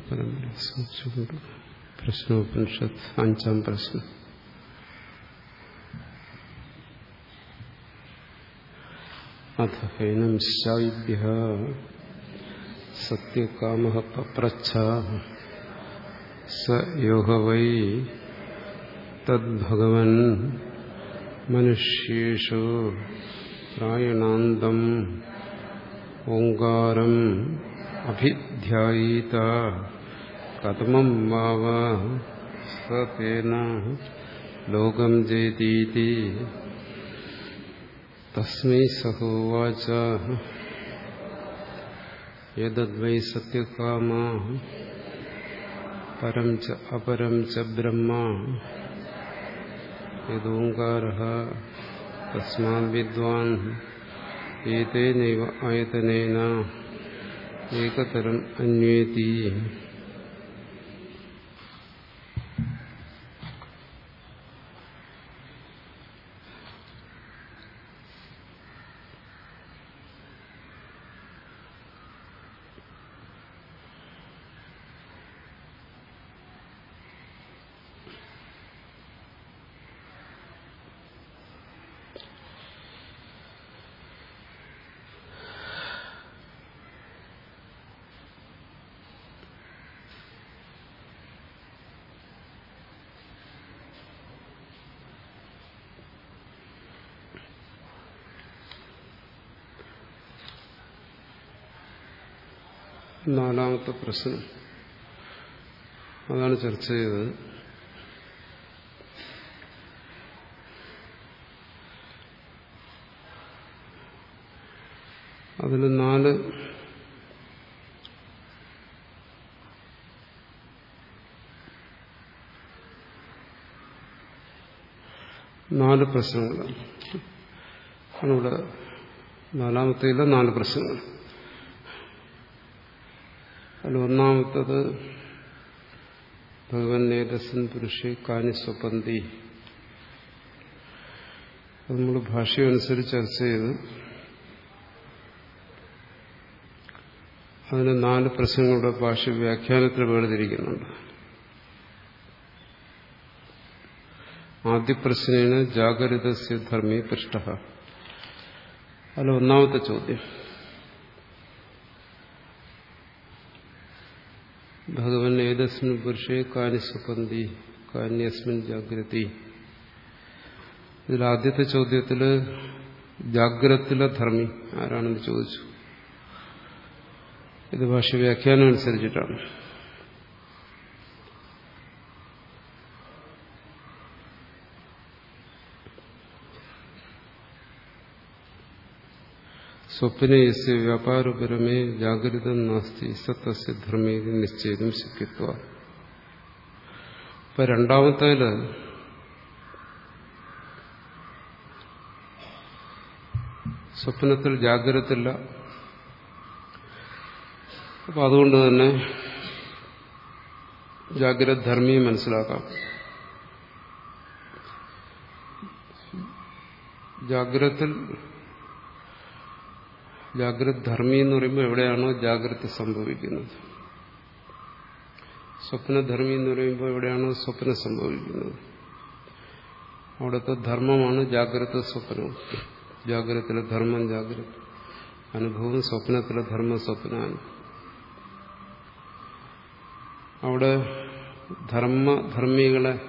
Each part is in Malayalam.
പരമ്പര സൂക്ഷിച്ചുകൊണ്ട് പ്രശ്നോപനിഷത്ത് അഞ്ചാം പ്രശ്നം അഥ ഹൈനം ശായിഭ്യ സത്യകാമ പപ്രച്ഛ സ യോഹ വൈ തദ്ഭഗവൻ മനുഷ്യേഷു പ്രായണാന്തം ഓങ്കാരം അഭിധ്യായീത കഥമം വാവ സേന ലോകം ജയതീതി തസ്മൈ സഹോവാച യദ്വൈ സത്യകാമ പരം ച അപരം ച ബ്രഹ്മ യദോങ്കാര തസ്മാത് വിദ്വാൻ ഏതേനൈവ ആയതനേന ഏകതരം അന്വേതി. നാലാമത്തെ പ്രശ്നം. അതാണ് ചർച്ച ചെയ്തത്. അതിൽ നാല് നാല് പ്രശ്നങ്ങളാണ് ഇവിടെ നാലാമത്തേലെ നാല് പ്രശ്നങ്ങൾ അതിൽ ഒന്നാമത്തത് ഭഗവൻ നേതസൻ പുരുഷ കാനി സ്വപന്തി. അത് നമ്മൾ ഭാഷയനുസരിച്ച് ചർച്ച ചെയ്ത് അതിന് നാല് പ്രശ്നങ്ങളുടെ ഭാഷ വ്യാഖ്യാനത്തിൽ വേർതിരിക്കുന്നുണ്ട്. ആദ്യ പ്രശ്നേന ജാഗരിതസ്യ ധർമ്മി പൃഷ്ട അതിൽ ഒന്നാമത്തെ ചോദ്യം. ഭഗവൻ ഏതസ്മിൻ പുരുഷേ കാനി സുപന്തി കാന്യസ്മിൻ ജാഗ്രതി. ഇതിൽ ആദ്യത്തെ ചോദ്യത്തിൽ ജാഗ്രത്തിലെ ധർമ്മി. ആരാണെന്ന് ചോദിച്ചു. ഇത് ഭാഷ വ്യാഖ്യാനം അനുസരിച്ചിട്ടാണ്. സ്വപ്ന യസ്യ വ്യാപാരപരമേ ജാഗ്രത നാസ്തി സത്തസ്യ ധർമ്മേതി നിശ്ചയിതും ശക്യത്വ ഇപ്പൊ രണ്ടാമത്തേൽ സ്വപ്നത്തിൽ ജാഗ്രതയില്ല. അപ്പൊ അതുകൊണ്ട് തന്നെ ജാഗ്രത ധർമ്മിയെ മനസ്സിലാക്കാം. ജാഗ്രത്തിൽ ജാഗ്രത ധർമ്മി എന്ന് പറയുമ്പോൾ എവിടെയാണോ ജാഗ്രത സംഭവിക്കുന്നത്. സ്വപ്നധർമ്മി എന്ന് പറയുമ്പോൾ എവിടെയാണോ സ്വപ്നം സംഭവിക്കുന്നത്. അവിടുത്തെ ധർമ്മമാണ് ജാഗ്രത സ്വപ്നവും. ജാഗ്രതത്തിലെ ധർമ്മം ജാഗ്രത. അനുഭവം സ്വപ്നത്തിലെ ധർമ്മ സ്വപ്നമാണ്. അവിടെ ധർമ്മധർമ്മികളെ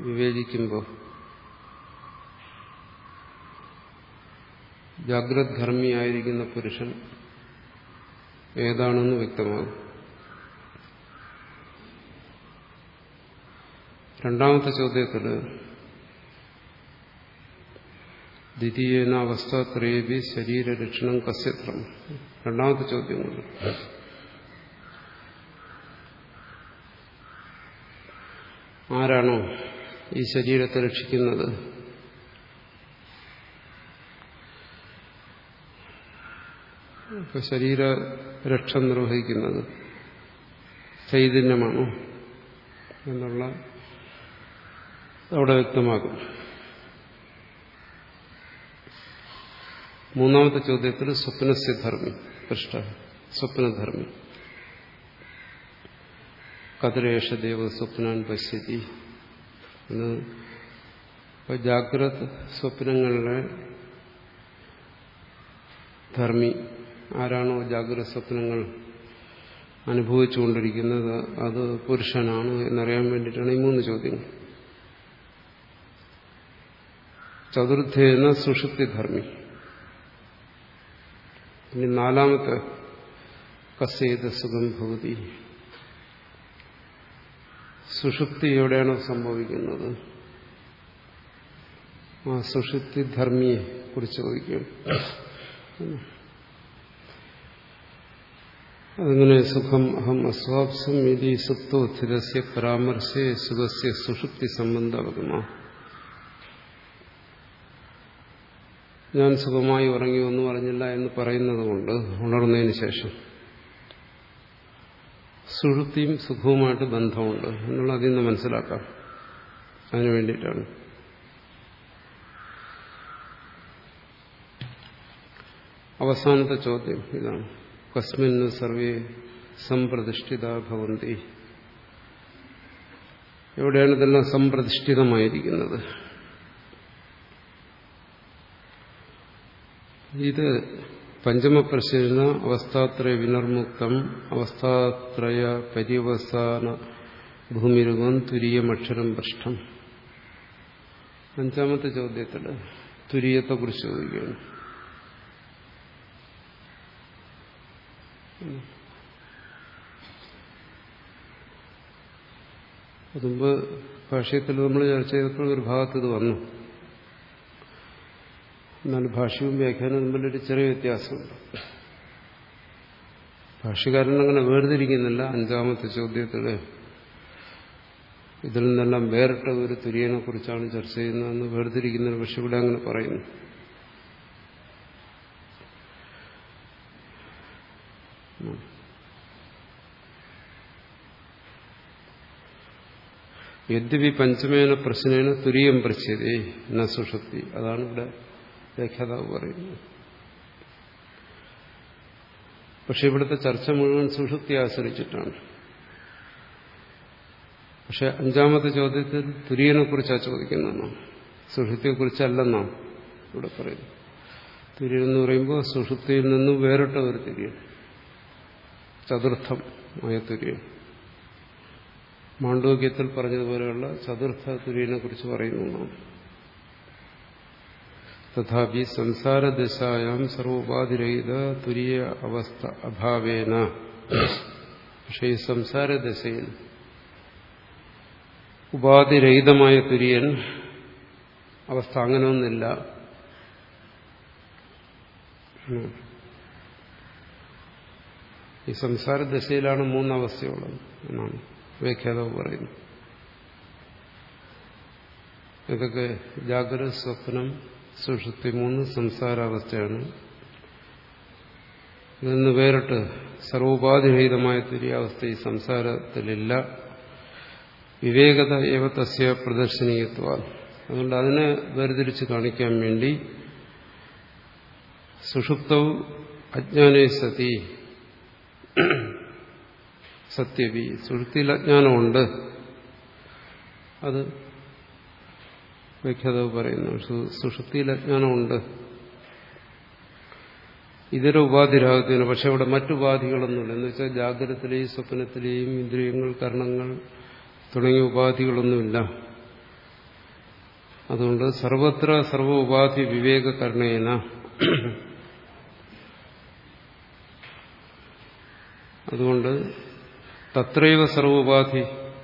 വിവേചിക്കുമ്പോൾ ജാഗ്രത് ധർമ്മിയായിരിക്കുന്ന പുരുഷൻ ഏതാണെന്ന് വ്യക്തമാകും. രണ്ടാമത്തെ ചോദ്യത്തിൽ ദ്വിതീയന അവസ്ഥാത്രയേബി ശരീരരക്ഷണം കസ്യത്രം. രണ്ടാമത്തെ ചോദ്യം കൊണ്ട് ആരാണോ ഈ ശരീരത്തെ രക്ഷിക്കുന്നത്? ശരീര രക്ഷ നിർവഹിക്കുന്നത് ചൈതന്യമാണോ എന്നുള്ള അവിടെ വ്യക്തമാകും. മൂന്നാമത്തെ ചോദ്യത്തിൽ സ്വപ്നസ്യ ധർമ്മി പൃഷ്ട സ്വപ്നധർമ്മി. കതിരേഷ ദേവ സ്വപ്നാൻ പശ്യതി സ്വപ്നങ്ങളുടെ ജാഗ്രത് സ്വപ്നങ്ങളിലെ ധർമ്മി ആരാണോ ജാഗ്രത സ്വപ്നങ്ങൾ അനുഭവിച്ചുകൊണ്ടിരിക്കുന്നത് അത് പുരുഷനാണ് എന്നറിയാൻ വേണ്ടിയിട്ടാണ് ഈ മൂന്ന് ചോദ്യങ്ങൾ. ചതുർത്ഥേന സുഷുപ്തി ധർമ്മി ഇനി നാലാമത്തെ കസേത സുഖം ഭവതി. സുഷുപ്തി എവിടെയാണോ സംഭവിക്കുന്നത്? ആ സുഷുപ്തി ധർമ്മിയെ കുറിച്ച് ചോദിക്കുകയാണ്. അതിങ്ങനെ സുഖം അഹം അസ്വാപ്സം ഇതി സുപ്തോത്ഥിതസ്യ പരാമർശേ സുഖസ്യ സുഷുപ്തി സംബന്ധവകുമ ഞാൻ സുഖമായി ഉറങ്ങി ഒന്നും അറിഞ്ഞില്ല എന്ന് പറയുന്നത് കൊണ്ട് ഉണർന്നതിന് ശേഷം സുഷുപ്തിയും സുഖവുമായിട്ട് ബന്ധമുണ്ട് എന്നുള്ള അതിൽ നിന്ന് മനസ്സിലാക്കാം. അതിനു വേണ്ടിയിട്ടാണ്. അവസാനത്തെ ചോദ്യം ഇതാണ്. കസ്മിന് സർവേ സംപ്രതിഷ്ഠിത ഭവന്തി എവിടെയാണ് ഇതെല്ലാം സംപ്രതിഷ്ഠിതമായിരിക്കുന്നത്? ഇത് പഞ്ചമപ്രശ്ന അവസ്ഥാത്രയ വിനർമുക്തം അവസ്ഥാത്രയ പര്യവസാന ഭൂമിരുവം തുരീയമക്ഷരം പൃഷ്ഠം. അഞ്ചാമത്തെ ചോദ്യത്തിൽ തുരീയത്തെക്കുറിച്ച് ചോദിക്കുകയാണ്. മുമ്പ് ഭാഷ്യത്തിൽ നമ്മൾ ചർച്ച ചെയ്തപ്പോൾ ഒരു ഭാഗത്ത് ഇത് വന്നു. എന്നാൽ ഭാഷ്യവും വ്യാഖ്യാനവും തമ്മിലൊരു ചെറിയ വ്യത്യാസമുണ്ട്. ഭാഷ്യകാരൻ അങ്ങനെ വേർതിരിക്കുന്നില്ല. അഞ്ചാമത്തെ ചോദ്യത്തിൽ ഇതിൽ നിന്നെല്ലാം വേറിട്ട ഒരു തുര്യനെ കുറിച്ചാണ് ചർച്ച ചെയ്യുന്നതെന്ന് വേർതിരിക്കുന്നത് പക്ഷെ ഇവിടെ അങ്ങനെ പറയുന്നു. യദ്യപി പഞ്ചമേന പ്രശ്നേന തുരിയം പ്രച്ഛതേ എന്ന സുഷുപ്തി. അതാണ് ഇവിടെ വ്യാഖ്യാതാവ് പറയുന്നത്. പക്ഷെ ഇവിടുത്തെ ചർച്ച മുഴുവൻ സുഷുപ്തി ആശ്രയിച്ചിട്ടാണ്. പക്ഷെ അഞ്ചാമത്തെ ചോദ്യത്തിൽ തുര്യനെ കുറിച്ചാണ് ചോദിക്കുന്നതെന്നാണ്. സുഷുപ്തിയെക്കുറിച്ചല്ലെന്നാണ് ഇവിടെ പറയുന്നത്. തുര്യൻ എന്ന് പറയുമ്പോൾ സുഷുപ്തിയിൽ നിന്നും വേറിട്ട ഒരു തുര്യൻ. ചതുർത്ഥം ആയ തുര്യൻ. മാണ്ഡവ്യത്തിൽ പറഞ്ഞതുപോലെയുള്ള ചതുർത്ഥ തുര്യനെ കുറിച്ച് പറയുന്നു തഥാപി സംസാരദശായാം സർവോപാധിരഹിത തുര്യ അവസ്ഥ അഭാവേന. പക്ഷെ ഈ സംസാരദശയിൽ ഉപാധിരഹിതമായ തുര്യൻ അവസ്ഥ അങ്ങനെയൊന്നില്ല ഈ സംസാരദശയിലാണ് മൂന്നവസ്ഥയുള്ളത് എന്നാണ്. വ്യാഖ്യാതാവ് പറയുന്നു. ഇതൊക്കെ ജാഗ്രത സ്വപ്നം സുഷുപ്തി മൂന്ന് സംസാരാവസ്ഥയാണ്. ഇതെന്ന് വേറിട്ട് സർവോപാധിരഹിതമായ തുര്യാവസ്ഥ ഈ സംസാരത്തിലില്ല. വിവേകത ഏവ തസ്യ പ്രദർശനീയത്വ. അതുകൊണ്ട് അതിനെ വേർതിരിച്ച് കാണിക്കാൻ വേണ്ടി സുഷുപ്തവും അജ്ഞാനേ സതി. സത്യവി സുഷുപ്തിയിൽ അജ്ഞാനമുണ്ട് അത് വ്യാഖ്യാതാവ് പറയുന്നു സുഷുപ്തിയിൽ അജ്ഞാനമുണ്ട് ഇതര ഉപാധിരാഗത്തിന് പക്ഷെ അവിടെ മറ്റുപാധികളൊന്നുമില്ല എന്ന് വെച്ചാൽ ജാഗ്രതത്തിലെയും സ്വപ്നത്തിലെയും ഇന്ദ്രിയങ്ങൾ കർണങ്ങൾ തുടങ്ങിയ ഉപാധികളൊന്നുമില്ല. അതുകൊണ്ട് സർവത്ര സർവ ഉപാധി വിവേകകരണേന അതുകൊണ്ട് തത്രൈവ സർവോപാധി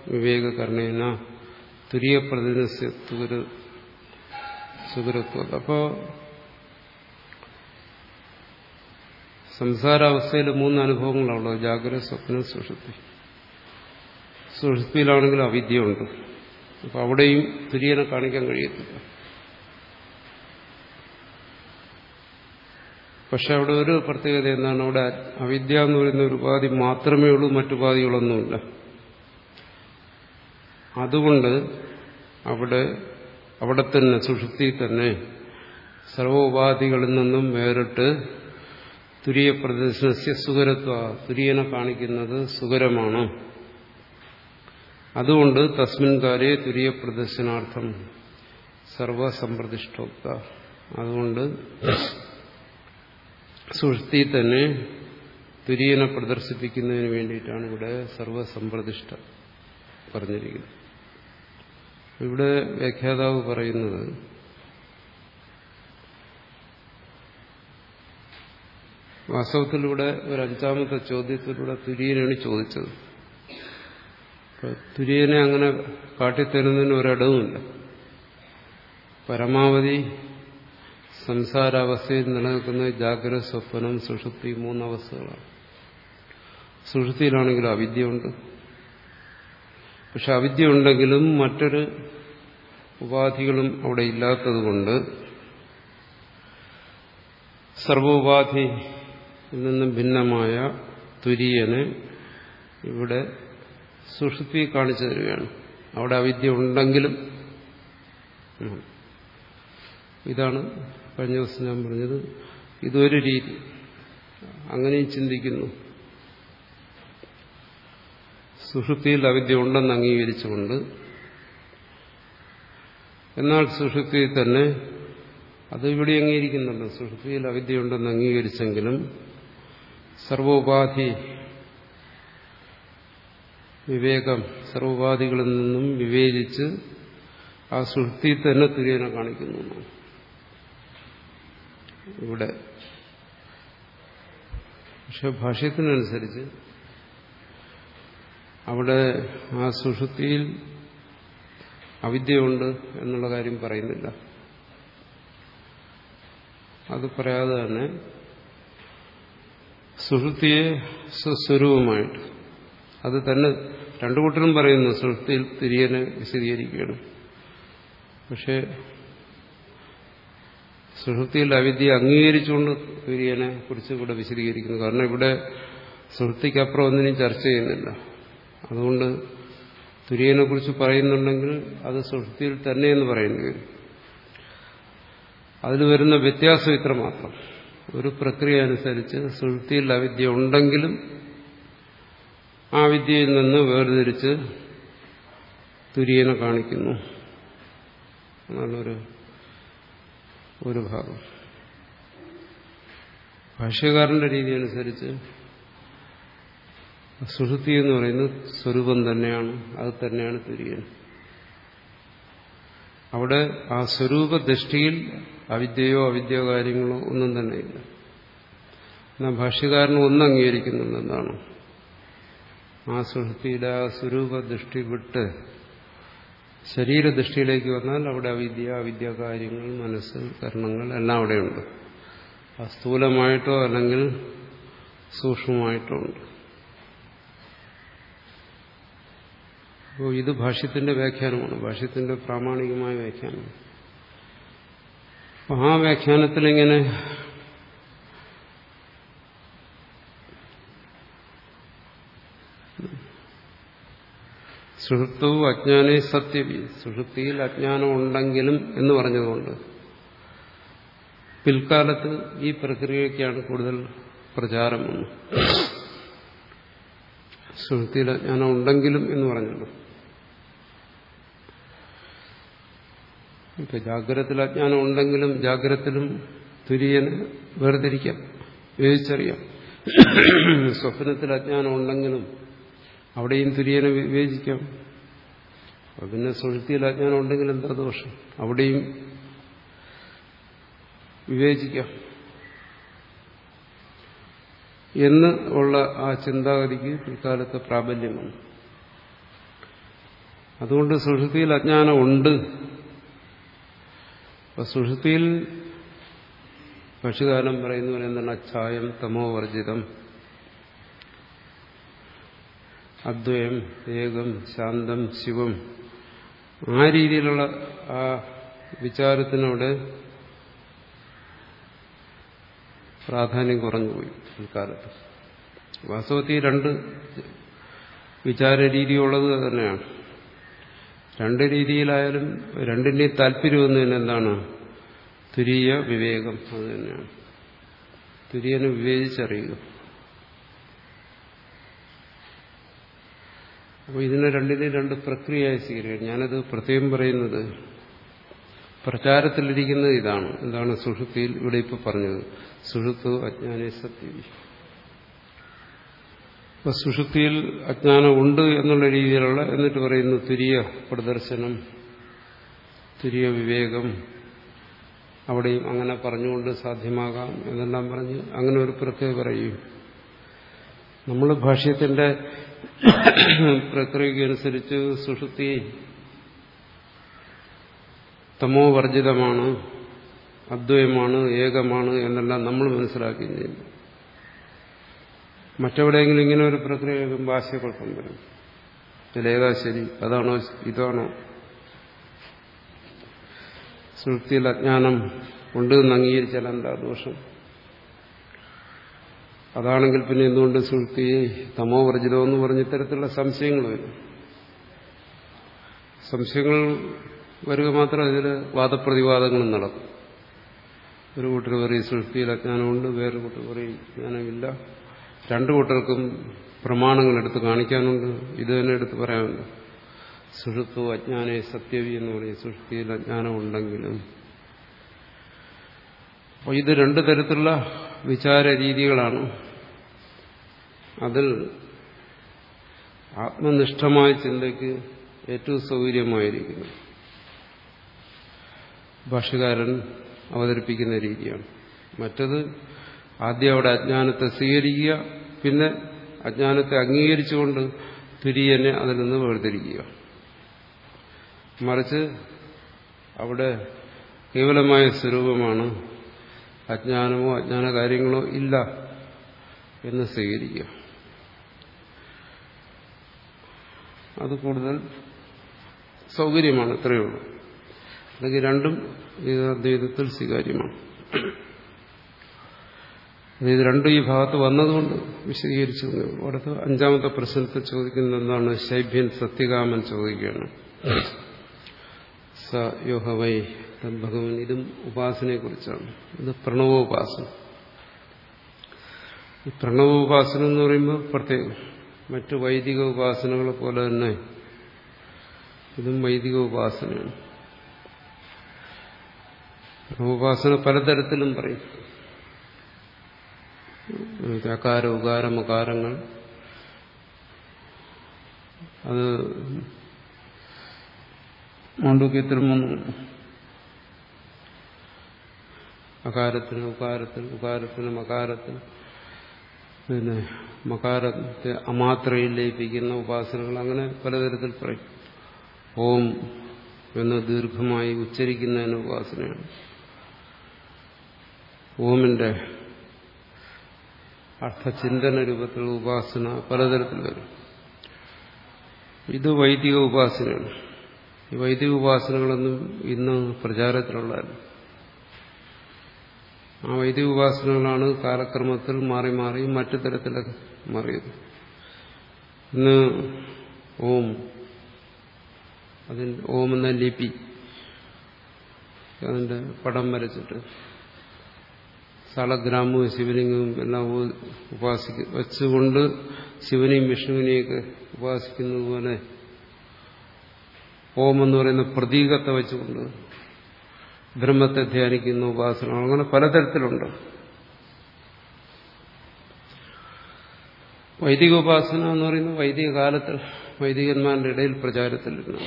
വിവേകകരണേന തുരിയ പ്രതിനിധ്യ സുഗരത്വം. അപ്പോ സംസാരാവസ്ഥയിൽ മൂന്ന് അനുഭവങ്ങളാണുള്ളത് ജാഗ്രത സ്വപ്നം സുഷുപ്തി. സുഷുപ്തിയിലാണെങ്കിൽ അവിദ്യയുണ്ട്. അപ്പോൾ അവിടെയും തുര്യനെ കാണിക്കാൻ കഴിയത്തില്ല. പക്ഷെ അവിടെ ഒരു പ്രത്യേകത എന്താണ്? അവിടെ അവിദ്യ എന്ന് പറയുന്ന ഒരു ഉപാധി മാത്രമേ ഉള്ളൂ മറ്റുപാധികളൊന്നുമില്ല അതുകൊണ്ട് അവിടെ അവിടെ തന്നെ സുഷുപ്തി തന്നെ സർവോപാധികളിൽ നിന്നും വേറിട്ട് തുരിയ പ്രദർശനസ്യ സുഖരത്വ തുര്യനെ കാണിക്കുന്നത് സുഖരമാണ്. അതുകൊണ്ട് തസ്മിൻ കാലേ തുരിയ പ്രദർശനാർത്ഥം സർവസമ്പ്രതിഷ്ഠോക്ത അതുകൊണ്ട് സുഷ്ടി തന്നെ തുര്യനെ പ്രദർശിപ്പിക്കുന്നതിന് വേണ്ടിയിട്ടാണ് ഇവിടെ സർവസമ്പ്രതിഷ്ഠ പറഞ്ഞിരിക്കുന്നത്. ഇവിടെ വ്യാഖ്യാതാവ് പറയുന്നത് വാസ്തവത്തിലൂടെ ഒരു അഞ്ചാമത്തെ ചോദ്യത്തിലൂടെ തുര്യനാണ് ചോദിച്ചത്. തുര്യനെ അങ്ങനെ കാട്ടിത്തരുന്നതിന് ഒരിടവുമില്ല. പരമാവധി സംസാരാവസ്ഥയിൽ നിലനിൽക്കുന്ന ജാഗ്രത സ്വപ്നം സുഷുപ്തി മൂന്നവസ്ഥകളാണ് സുഷുപ്തിയിലാണെങ്കിലും അവിദ്യയുണ്ട്. പക്ഷെ അവിദ്യ ഉണ്ടെങ്കിലും മറ്റൊരു ഉപാധികളും അവിടെ ഇല്ലാത്തതുകൊണ്ട് സർവോപാധി നിന്നും ഭിന്നമായ തുര്യന് ഇവിടെ സുഷുപ്തി കാണിച്ചു തരികയാണ്. അവിടെ അവിദ്യ ഉണ്ടെങ്കിലും. ഇതാണ് കഴിഞ്ഞ ദിവസം ഞാൻ പറഞ്ഞത് ഇതൊരു രീതി. അങ്ങനെയും ചിന്തിക്കുന്നു. സുഷുപ്തിയിൽ അവിദ്യ ഉണ്ടെന്ന് അംഗീകരിച്ചുകൊണ്ട് എന്നാൽ സുഷുപ്തിയിൽ തന്നെ അത് ഇവിടെ അംഗീകരിക്കുന്നുണ്ട്. സുഷുപ്തിയിൽ അവിദ്യയുണ്ടെന്ന് അംഗീകരിച്ചെങ്കിലും സർവോപാധി വിവേകം സർവോപാധികളിൽ നിന്നും വിവേചിച്ച് ആ സുഷുപ്തിയിൽ തന്നെ തുര്യനെ കാണിക്കുന്നു. ഇവിടെ. പക്ഷെ ഭാഷ്യത്തിനനുസരിച്ച് അവിടെ ആ സുഷുതിയിൽ അവിദ്യയുണ്ട് എന്നുള്ള കാര്യം പറയുന്നില്ല. അത് പറയാതെ തന്നെ സുഷുതിയെ സ്വസ്വരൂപമായിട്ട് അത് തന്നെ രണ്ടു കൂട്ടരും പറയുന്നു സുഷുതിയിൽ തിരിയനെ വിശദീകരിക്കുകയാണ്. പക്ഷേ സുഷുപ്തിയിൽ അവിദ്യ അംഗീകരിച്ചുകൊണ്ട് തുര്യനെ കുറിച്ച് ഇവിടെ വിശദീകരിക്കുന്നു. കാരണം ഇവിടെ സുഹൃത്തിക്കപ്പുറം ഒന്നിനും ചർച്ച ചെയ്യുന്നില്ല. അതുകൊണ്ട് തുര്യനെ കുറിച്ച് പറയുന്നുണ്ടെങ്കിൽ അത് സുഹൃത്തിയിൽ തന്നെയെന്ന് പറയേണ്ടി വരും അതിൽ വരുന്ന വ്യത്യാസം ഇത്ര മാത്രം. ഒരു പ്രക്രിയ അനുസരിച്ച് സുഹൃത്തിയിൽ അവിദ്യ ഉണ്ടെങ്കിലും ആ വിദ്യയിൽ നിന്ന് വേർതിരിച്ച് തുര്യനെ കാണിക്കുന്നു. എന്നാണൊരു ഒരു ഭാഗം. ഭാഷ്യകാരന്റെ രീതി അനുസരിച്ച് സുഹൃത്തി എന്ന് പറയുന്നത് സ്വരൂപം തന്നെയാണ് അത് തന്നെയാണ് തുര്യൻ അവിടെ ആ സ്വരൂപ ദൃഷ്ടിയിൽ അവിദ്യയോ അവിദ്യയോ കാര്യങ്ങളോ ഒന്നും തന്നെയില്ല. എന്നാൽ ഭാഷ്യകാരൻ ഒന്ന് അംഗീകരിക്കുന്നുണ്ടെന്നാണ്. ആ സുഹൃത്തിയുടെ ആ സ്വരൂപ ദൃഷ്ടി വിട്ട് ശരീരദൃഷ്ടിയിലേക്ക് വന്നാൽ അവിടെ അവിദ്യ കാര്യങ്ങൾ മനസ്സ് കർണങ്ങൾ എല്ലാം അവിടെയുണ്ട്. സ്ഥൂലമായിട്ടോ അല്ലെങ്കിൽ സൂക്ഷ്മമായിട്ടോ ഉണ്ട്. അപ്പോൾ ഇത് ഭാഷ്യത്തിന്റെ വ്യാഖ്യാനമാണ്. ഭാഷ്യത്തിന്റെ പ്രാമാണികമായ വ്യാഖ്യാനമാണ് അപ്പോൾ ആ വ്യാഖ്യാനത്തിൽ ഇങ്ങനെ സുഷുപ്തവും അജ്ഞാനേ സത്യവി സുഷുപ്തിയിൽ അജ്ഞാനം ഉണ്ടെങ്കിലും എന്ന് പറഞ്ഞതുകൊണ്ട് പിൽക്കാലത്ത് ഈ പ്രക്രിയയ്ക്കാണ് കൂടുതൽ പ്രചാരം വന്നു സുഷുപ്തിയിൽ അജ്ഞാനം ഉണ്ടെങ്കിലും എന്ന് പറഞ്ഞല്ലോ ഇപ്പൊ ജാഗ്രതത്തിൽ അജ്ഞാനം ഉണ്ടെങ്കിലും ജാഗ്രതത്തിലും തുര്യന് വേർതിരിക്കാം. വിവേചിച്ചറിയാം സ്വപ്നത്തിൽ അജ്ഞാനം ഉണ്ടെങ്കിലും അവിടെയും തുര്യനെ വിവേചിക്കാം പിന്നെ സുഹൃത്തിയിൽ അജ്ഞാനം ഉണ്ടെങ്കിൽ എന്താ ദോഷം? അവിടെയും വിവേചിക്കാം. എന്ന് ഉള്ള ആ ചിന്താഗതിക്ക് പിൽക്കാലത്ത് പ്രാബല്യമാണ് അതുകൊണ്ട് സുഷുതിയിൽ അജ്ഞാനം ഉണ്ട്. അപ്പൊ സുഷുതിയിൽ ഭക്ഷ്യകാലം പറയുന്നവരെന്താണ്? അച്ഛായം തമോവർജിതം അദ്വയം ഏകം ശാന്തം ശിവം. ആ രീതിയിലുള്ള ആ വിചാരത്തിനോട് പ്രാധാന്യം കുറഞ്ഞുപോയി ഇക്കാലത്ത്. വാസ്തവത്തിൽ രണ്ട് വിചാര രീതിയുള്ളത് തന്നെയാണ്. രണ്ട് രീതിയിലായാലും രണ്ടിന്റെയും താല്പര്യം എന്ന് തന്നെ എന്താണ്? തുരീയ വിവേകം. അത് തന്നെയാണ്. തുര്യനെ വിവേചിച്ചറിയുക. അപ്പോൾ ഇതിനെ രണ്ടിനെയും രണ്ട് പ്രക്രിയയായി സ്വീകരിക്കും. ഞാനത് പ്രത്യേകം പറയുന്നത് പ്രചാരത്തിലിരിക്കുന്നത് ഇതാണ്. എന്താണ് സുഷുതിയിൽ ഇവിടെ ഇപ്പോൾ പറഞ്ഞത്. സുഷുത്തു അജ്ഞാനേ സത്യവി അപ്പൊ സുഷുതിയിൽ അജ്ഞാനം ഉണ്ട് എന്നുള്ള രീതിയിലുള്ള എന്നിട്ട് പറയുന്നു തുരിയ പ്രദർശനം തുരിയ വിവേകം. അവിടെയും അങ്ങനെ പറഞ്ഞുകൊണ്ട് സാധ്യമാകാം എന്നെല്ലാം പറഞ്ഞ് അങ്ങനെ ഒരു പ്രക്രിയ പറയും നമ്മൾ ഭാഷ്യത്തിന്റെ പ്രക്രിയക്കനുസരിച്ച് സുഷുപ്തി തമോവർജിതമാണ് അദ്വയമാണ് ഏകമാണ് എന്നെല്ലാം നമ്മൾ മനസ്സിലാക്കുകയും ചെയ്യുന്നു മറ്റെവിടെയെങ്കിലും ഇങ്ങനെ ഒരു പ്രക്രിയ ഭാഷ്യക്കുഴപ്പം വരും. ഇതിലേതാ ശരി? അതാണോ ഇതാണോ? സുഹൃത്തിയിൽ അജ്ഞാനം ഉണ്ട് എന്ന് അംഗീകരിച്ചാൽ എന്താ ദോഷം? അതാണെങ്കിൽ പിന്നെ എന്തുകൊണ്ട് സുഹൃത്തി തമോവർജിതം എന്ന് പറഞ്ഞ ഇത്തരത്തിലുള്ള സംശയങ്ങൾ വരും. സംശയങ്ങൾ വരിക മാത്രം ഇതിൽ വാദപ്രതിവാദങ്ങളും നടക്കും. ഒരു കൂട്ടർ പറയും സൃഷ്ടിയിൽ അജ്ഞാനമുണ്ട് വേറൊരു കൂട്ടർ പറയും ജ്ഞാനമില്ല രണ്ടു കൂട്ടർക്കും പ്രമാണങ്ങൾ എടുത്ത് കാണിക്കാനുണ്ട്. ഇത് തന്നെ എടുത്ത് പറയാനുണ്ട്. സുഷുത്തു അജ്ഞാനെ സത്യവി എന്ന് പറയും. സൃഷ്ടിയിൽ അജ്ഞാനം ഉണ്ടെങ്കിലും ഇത് രണ്ടു തരത്തിലുള്ള വിചാര രീതികളാണ് അതിൽ ആത്മനിഷ്ഠമായ ചിന്തയ്ക്ക് ഏറ്റവും സൗകര്യമായിരിക്കുന്നു. ഭാഷകാരൻ അവതരിപ്പിക്കുന്ന രീതിയാണ്. മറ്റത് ആദ്യം അവിടെ അജ്ഞാനത്തെ സ്വീകരിക്കുക പിന്നെ അജ്ഞാനത്തെ അംഗീകരിച്ചുകൊണ്ട് തുര്യനെ അതിൽ നിന്ന് വേർതിരിക്കുക. മറിച്ച് അവിടെ കേവലമായ സ്വരൂപമാണ് അജ്ഞാനമോ അജ്ഞാന കാര്യങ്ങളോ ഇല്ല എന്ന് സ്വീകരിക്കുക. അത് കൂടുതൽ സൗകര്യമാണ് ഇത്രയേ ഉള്ളൂ. അല്ലെങ്കിൽ രണ്ടും ഇത് അദ്വൈതത്തിൽ സ്വീകാര്യമാണ്. ഇത് രണ്ടും ഈ ഭാഗത്ത് വന്നതുകൊണ്ട് വിശദീകരിച്ചു അടുത്ത അഞ്ചാമത്തെ പ്രശ്നത്തിൽ ചോദിക്കുന്നത് എന്താണ് ശൈഭ്യൻ സത്യകാമൻ ചോദിക്കുകയാണ്. സ തദ്ഭഗവൻ ഭഗവൻ ഇതും ഉപാസനയെ കുറിച്ചാണ് ഇത് പ്രണവോപാസന. ഈ പ്രണവോപാസന എന്ന് പറയുമ്പോൾ പ്രത്യേകം മറ്റു വൈദിക ഉപാസനകളെ പോലെ തന്നെ ഇതും വൈദിക ഉപാസനയാണ് ഉപാസന പലതരത്തിലും പറയും. അകാര ഉകാര അത് മാണ്ഡൂക്യത്തിൽ വന്നു അകാരത്തിന് ഉകാരത്തിൽ ഉകാരത്തിന് മകാരത്തിൽ പിന്നെ മകാരത്തെ അമാത്രയിൽ ലയിപ്പിക്കുന്ന ഉപാസനകൾ അങ്ങനെ പലതരത്തിൽ പറയും. ഓം എന്ന് ദീർഘമായി ഉച്ചരിക്കുന്നതിന് ഉപാസനയാണ്. ഓമിന്റെ അർത്ഥചിന്തന രൂപത്തിലുള്ള ഉപാസന പലതരത്തിൽ വരും. ഇത് വൈദിക ഉപാസനയാണ്. ഈ വൈദിക ഉപാസനകളൊന്നും ഇന്ന് പ്രചാരത്തിലുള്ളതല്ല. ആ വൈദിക ഉപാസനകളാണ് കാലക്രമത്തിൽ മാറി മാറി മറ്റു തരത്തിലൊക്കെ മാറിയത്. ഇന്ന് ഓം അതിന്റെ ഓം എന്ന ലിപി അതിന്റെ പടം വരച്ചിട്ട് സ്ഥലഗ്രാമവും ശിവലിംഗവും എല്ലാം ഉപാസിക്ക വെച്ചുകൊണ്ട് ശിവനെയും വിഷ്ണുവിനെയൊക്കെ ഉപാസിക്കുന്നത് പോലെ ഓം എന്ന് പറയുന്ന പ്രതീകത്തെ വെച്ചുകൊണ്ട് ബ്രഹ്മത്തെ ധ്യാനിക്കുന്ന ഉപാസന അങ്ങനെ പലതരത്തിലുണ്ട്. വൈദിക ഉപാസന എന്ന് പറയുന്നത് വൈദിക കാലത്തിൽ വൈദികന്മാരുടെ ഇടയിൽ പ്രചാരത്തിലിരുന്നു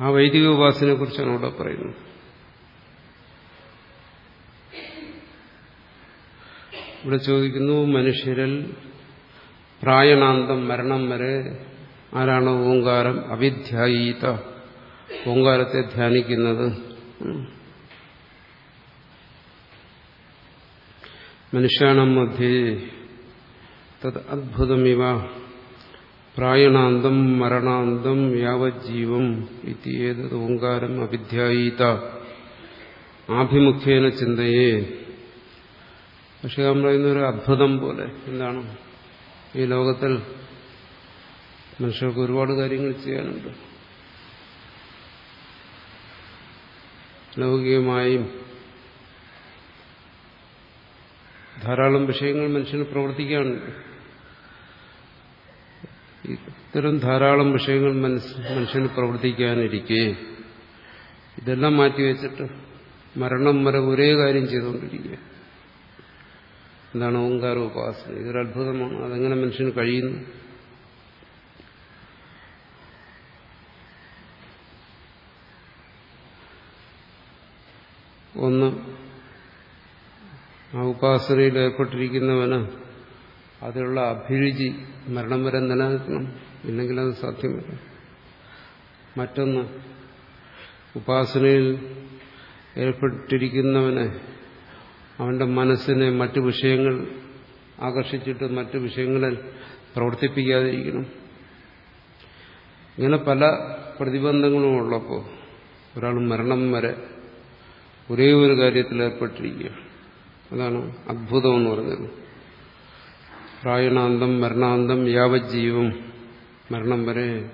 ആ വൈദിക ഉപാസനയെ കുറിച്ചാണ് ഇവിടെ പറയുന്നത്. ഇവിടെ ചോദിക്കുന്നു മനുഷ്യരിൽ പ്രായണാന്തം മരണം വരെ ആരാണ് ഓങ്കാരം അവിധ്യായീത. ഓങ്കാരത്തെ ധ്യാനിക്കുന്നത്. മനുഷ്യാണം മധ്യേ തത് അദ്ഭുതമിവ പ്രായണാന്തം മരണാന്തം യാവജ്ജീവം ഇത്യേതത് ഓങ്കാരം അവിധ്യായീത. ആഭിമുഖ്യേന ചിന്തയെ. പക്ഷെ നമ്മൾ ഇന്നൊരു അത്ഭുതം പോലെ എന്താണ്? ഈ ലോകത്തിൽ മനുഷ്യർക്ക് ഒരുപാട് കാര്യങ്ങൾ ചെയ്യാനുണ്ട്. ലൗകികമായും ധാരാളം വിഷയങ്ങൾ മനുഷ്യന് പ്രവർത്തിക്കാനുണ്ട്. ഇത്തരം ധാരാളം വിഷയങ്ങൾ മനുഷ്യന് പ്രവർത്തിക്കാനിരിക്കെ ഇതെല്ലാം മാറ്റിവെച്ചിട്ട് മരണം വരെ ഒരേ കാര്യം ചെയ്തുകൊണ്ടിരിക്കുക. എന്താണ് ഓങ്കാര ഉപാസന. ഇതൊരു അതെങ്ങനെ മനുഷ്യന് കഴിയുന്നു? ഒന്ന് ആ ഉപാസനയിൽ ഏർപ്പെട്ടിരിക്കുന്നവന് അതിലുള്ള അഭിരുചി മരണം വരെ നിലനിൽക്കണം. ഇല്ലെങ്കിൽ അത് സാധ്യമല്ല മറ്റൊന്ന് ഉപാസനയിൽ ഏർപ്പെട്ടിരിക്കുന്നവന് അവന്റെ മനസ്സിനെ മറ്റു വിഷയങ്ങൾ ആകർഷിച്ചിട്ട് മറ്റു വിഷയങ്ങളിൽ പ്രവർത്തിപ്പിക്കാതിരിക്കണം. ഇങ്ങനെ പല പ്രതിബന്ധങ്ങളും ഉള്ളപ്പോൾ ഒരാൾ മരണം വരെ ഒരേ ഒരു കാര്യത്തിൽ ഏർപ്പെട്ടിരിക്കുക അതാണ് അത്ഭുതം എന്ന് പറഞ്ഞത്. പ്രായണാന്തം മരണാന്തം യാവജ്ജീവം മരണം വരെ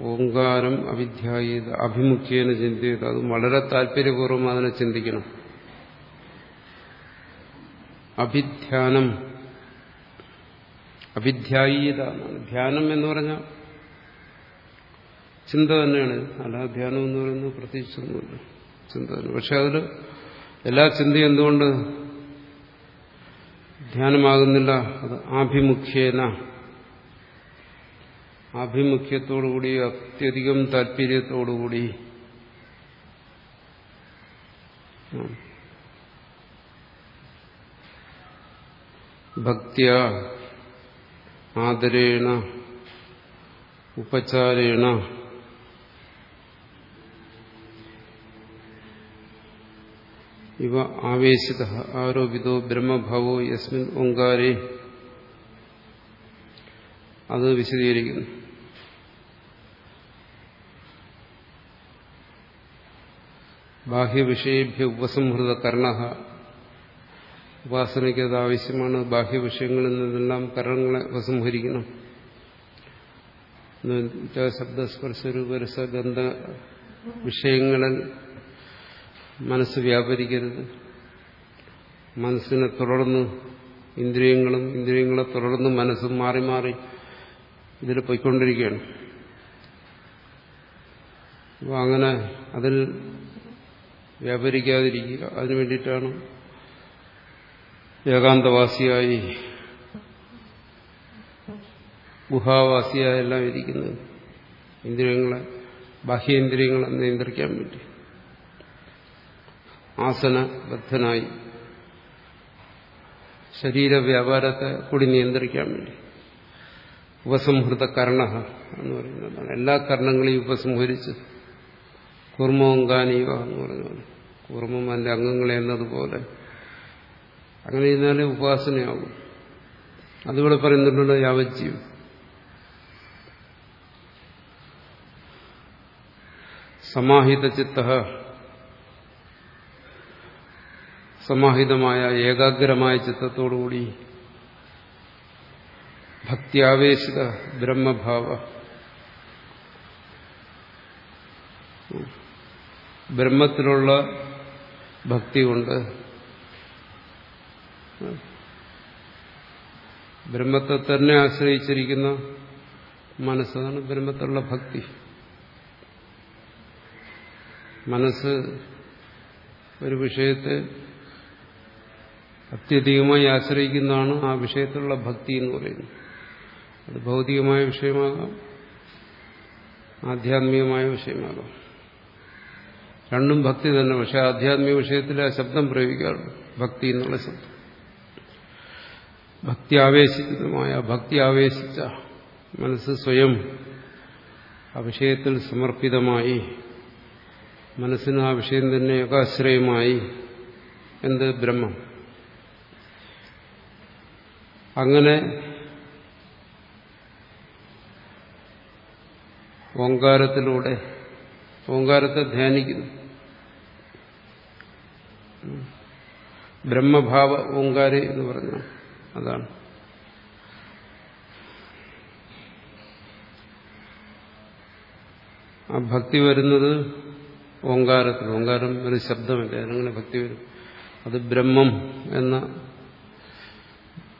ഓങ്കാരം അവിധ്യായത് അഭിമുഖ്യേന ചിന്തിയത്. അത് വളരെ താല്പര്യപൂർവം അതിനെ ചിന്തിക്കണം. അഭിധ്യാനം അഭിധ്യായീത ധ്യാനം എന്ന് പറഞ്ഞാൽ ചിന്ത തന്നെയാണ്. അല്ലാതെ ധ്യാനം എന്ന് പറയുന്നത് പ്രത്യേകിച്ചൊന്നുമില്ല. ചിന്ത തന്നെ പക്ഷെ അതിൽ എല്ലാ ചിന്തയും എന്തുകൊണ്ട് ധ്യാനമാകുന്നില്ല? അത് ആഭിമുഖ്യേന. ആഭിമുഖ്യത്തോടുകൂടി അത്യധികം താല്പര്യത്തോടുകൂടി. ഭക്തിയ ആദരേണ ഉപചാരേണ. ഇവ ആവേശിത ആരോപിതോ ബ്രഹ്മഭാവോ യസ്മിൻ ഓങ്കാരേ. അത് വിശദീകരിക്കുന്നു. ബാഹ്യവിഷയേഭ്യ ഉപസംഹൃത കർണ ഉപാസനയ്ക്ക് അത് ആവശ്യമാണ്. ബാഹ്യവിഷയങ്ങളിൽ നിന്നെല്ലാം കരണങ്ങളെ ഉപസംഹരിക്കണം. ശബ്ദസ്പർശ രൂപരസ ഗന്ധ വിഷയങ്ങളിൽ മനസ്സ് വ്യാപരിക്കരുത്. മനസ്സിനെ തുടർന്ന് ഇന്ദ്രിയങ്ങളും ഇന്ദ്രിയങ്ങളെ തുടർന്ന് മനസ്സും മാറി മാറി ഇതിൽ പോയിക്കൊണ്ടിരിക്കുകയാണ്. അപ്പോൾ അങ്ങനെ അതിൽ വ്യാപരിക്കാതിരിക്കുക. അതിനു വേണ്ടിയിട്ടാണ് ഏകാന്തവാസിയായി ഗുഹാവാസിയായെല്ലാം ഇരിക്കുന്നത്. ഇന്ദ്രിയങ്ങളെ ബാഹ്യേന്ദ്രിയങ്ങളെ നിയന്ത്രിക്കാൻ വേണ്ടി. ആസനബദ്ധനായി ശരീരവ്യാപാരത്തെ കൂടി നിയന്ത്രിക്കാൻ വേണ്ടി. ഉപസംഹൃത കർണ എന്ന് പറയുന്നതാണ്. എല്ലാ കർണങ്ങളെയും ഉപസംഹരിച്ച് കുർമ്മോങ്കാനീവ എന്ന് പറഞ്ഞാൽ കുർമ്മം അതിന്റെ അംഗങ്ങളെ എന്നതുപോലെ. അങ്ങനെ ഇരുന്നാലേ ഉപാസനയാകും അതുപോലെ പറയുന്നുണ്ടല്ലോ യാവജ്ജീവ്. സമാഹിത ചിത്ത സമാഹിതമായ ഏകാഗ്രമായ ചിത്തത്തോടുകൂടി ഭക്തിയാവേശിത ബ്രഹ്മഭാവ ബ്രഹ്മത്തിലുള്ള ഭക്തി കൊണ്ട് ബ്രഹ്മത്തെ തന്നെ ആശ്രയിച്ചിരിക്കുന്ന മനസ്സാണ് ബ്രഹ്മത്തിലുള്ള ഭക്തി. മനസ്സ് ഒരു വിഷയത്തെ അത്യധികമായി ആശ്രയിക്കുന്നതാണ് ആ വിഷയത്തിലുള്ള ഭക്തി എന്ന് പറയുന്നത്. അത് ഭൗതികമായ വിഷയമാകാം ആധ്യാത്മികമായ വിഷയമാകാം. രണ്ടും ഭക്തി തന്നെ പക്ഷെ ആധ്യാത്മിക വിഷയത്തിൽ ആ ശബ്ദം പ്രയോഗിക്കാറുണ്ട് ഭക്തി എന്നുള്ള ശബ്ദം. ഭക്തി ആവേശിതമായ ഭക്തി ആവേശിച്ച മനസ്സ് സ്വയം ആ വിഷയത്തിൽ സമർപ്പിതമായി മനസ്സിന് ആ വിഷയം തന്നെ ഏകാശ്രയമായി എന്ത് ബ്രഹ്മം. അങ്ങനെ ഓങ്കാരത്തിലൂടെ ഓങ്കാരത്തെ ധ്യാനിക്കുന്നു. ബ്രഹ്മഭാവ ഓങ്കാരി എന്ന് പറഞ്ഞ അതാണ്. ആ ഭക്തി വരുന്നത് ഓങ്കാരത്തിൽ. ഓങ്കാരം ഒരു ശബ്ദമല്ല? അതിനങ്ങനെ ഭക്തി വരും. അത് ബ്രഹ്മം എന്ന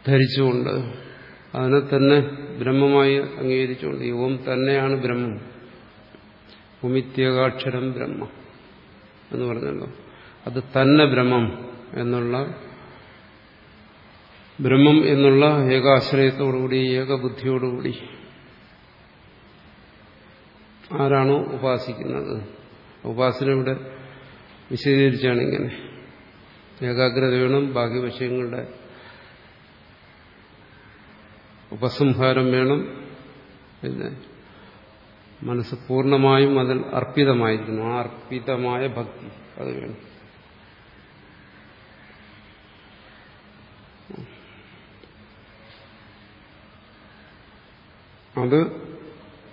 ധരിച്ചുകൊണ്ട് അതിനെ തന്നെ ബ്രഹ്മമായി അംഗീകരിച്ചുകൊണ്ട് ഓം തന്നെയാണ് ബ്രഹ്മം. ഉമിത്യകാക്ഷരം ബ്രഹ്മ എന്ന് പറഞ്ഞല്ലോ. അത് തന്നെ ബ്രഹ്മം എന്നുള്ള ബ്രഹ്മം എന്നുള്ള ഏകാശ്രയത്തോടുകൂടി ഏകബുദ്ധിയോടുകൂടി ആരാണോ ഉപാസിക്കുന്നത്. ഉപാസന ഇവിടെ വിശദീകരിച്ചാണ് ഇങ്ങനെ. ഏകാഗ്രത വേണം ബാക്കി വിഷയങ്ങളുടെ ഉപസംഹാരം വേണം. പിന്നെ മനസ്സ് പൂർണമായും അതിൽ അർപ്പിതമായിരിക്കുന്നു. ആ അർപ്പിതമായ ഭക്തി അത് വേണം. അത്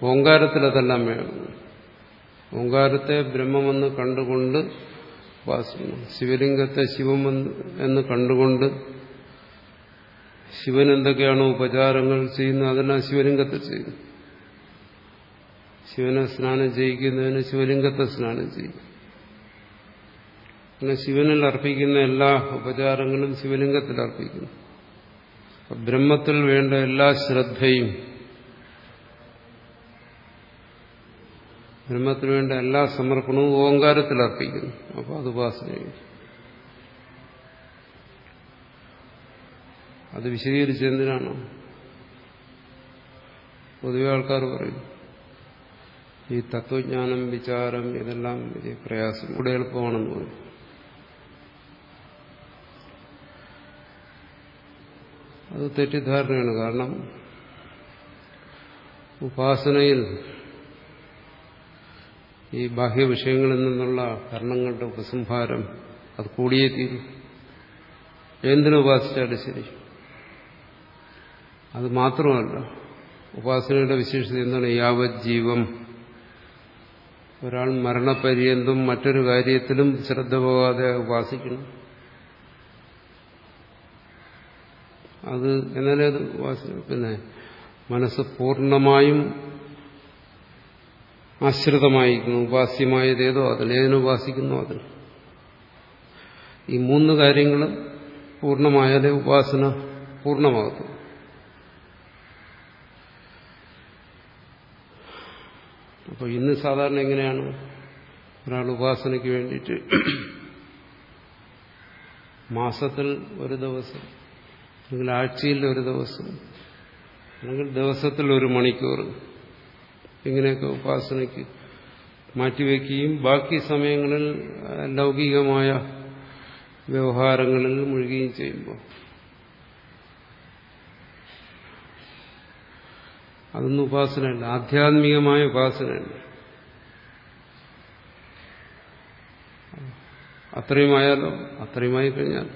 ഓങ്കാരത്തിൽ അതെല്ലാം വേണം. ഓങ്കാരത്തെ ബ്രഹ്മമെന്ന് കണ്ടുകൊണ്ട് ശിവലിംഗത്തെ ശിവം എന്ന് കണ്ടുകൊണ്ട് ശിവൻ എന്തൊക്കെയാണോ ഉപചാരങ്ങൾ ചെയ്യുന്നത് അതെല്ലാം ശിവലിംഗത്തിൽ ചെയ്യുന്നു ശിവനെ സ്നാനം ചെയ്യിക്കുന്നതിന് ശിവലിംഗത്തെ സ്നാനം ചെയ്യും പിന്നെ ശിവനിൽ അർപ്പിക്കുന്ന എല്ലാ ഉപചാരങ്ങളും ശിവലിംഗത്തിൽ അർപ്പിക്കുന്നു. ബ്രഹ്മത്തിൽ വേണ്ട എല്ലാ ശ്രദ്ധയും ബ്രഹ്മത്തിന് വേണ്ട എല്ലാ സമർപ്പണവും ഓങ്കാരത്തിൽ അർപ്പിക്കുന്നു. അപ്പോൾ അത് ഉപാസനയാണ് അത് വിശദീകരിച്ച് എന്തിനാണ് പൊതുവെ ആൾക്കാർ പറയും ഈ തത്വജ്ഞാനം വിചാരം ഇതെല്ലാം വലിയ പ്രയാസം കൂടെ എളുപ്പമാണെന്ന് പറയും. അത് തെറ്റിദ്ധാരണയാണ്. കാരണം ഉപാസനയിൽ ഈ ബാഹ്യ വിഷയങ്ങളിൽ നിന്നുള്ള കർണങ്ങളുടെ ഉപസംഹാരം അത് കൂടിയേ തീരും. എന്തിനുപാസിച്ചാലും ശരി? അത് മാത്രമല്ല ഉപാസനയുടെ വിശേഷത എന്താണ്? യാവത് ജീവം. ഒരാൾ മരണപര്യന്തം മറ്റൊരു കാര്യത്തിലും ശ്രദ്ധ പോകാതെ ഉപാസിക്കണം. അത് എന്നാലേ അത് പിന്നെ മനസ്സ് പൂർണമായും ആശ്രിതമായിരിക്കുന്നു. ഉപാസ്യമായതേതോ അതിൽ ഏതിനുപാസിക്കുന്നു അതിൽ? ഈ മൂന്ന് കാര്യങ്ങളും പൂർണമായാലേ ഉപാസന പൂർണമാകത്തുള്ളൂ. അപ്പോൾ ഇന്ന് സാധാരണ എങ്ങനെയാണ്? ഒരാൾ ഉപാസനയ്ക്ക് വേണ്ടിയിട്ട് മാസത്തിൽ ഒരു ദിവസം അല്ലെങ്കിൽ ആഴ്ചയിൽ ഒരു ദിവസം അല്ലെങ്കിൽ ദിവസത്തിൽ ഒരു മണിക്കൂർ ഇങ്ങനെയൊക്കെ ഉപാസനയ്ക്ക് മാറ്റിവെക്കുകയും ബാക്കി സമയങ്ങളിൽ ലൗകികമായ വ്യവഹാരങ്ങളിൽ മുഴുകുകയും ചെയ്യുമ്പോൾ അതൊന്നും ഉപാസനയല്ല. ആധ്യാത്മികമായ ഉപാസനയല്ല. അത്രയുമായാലോ അത്രയുമായി കഴിഞ്ഞാൽ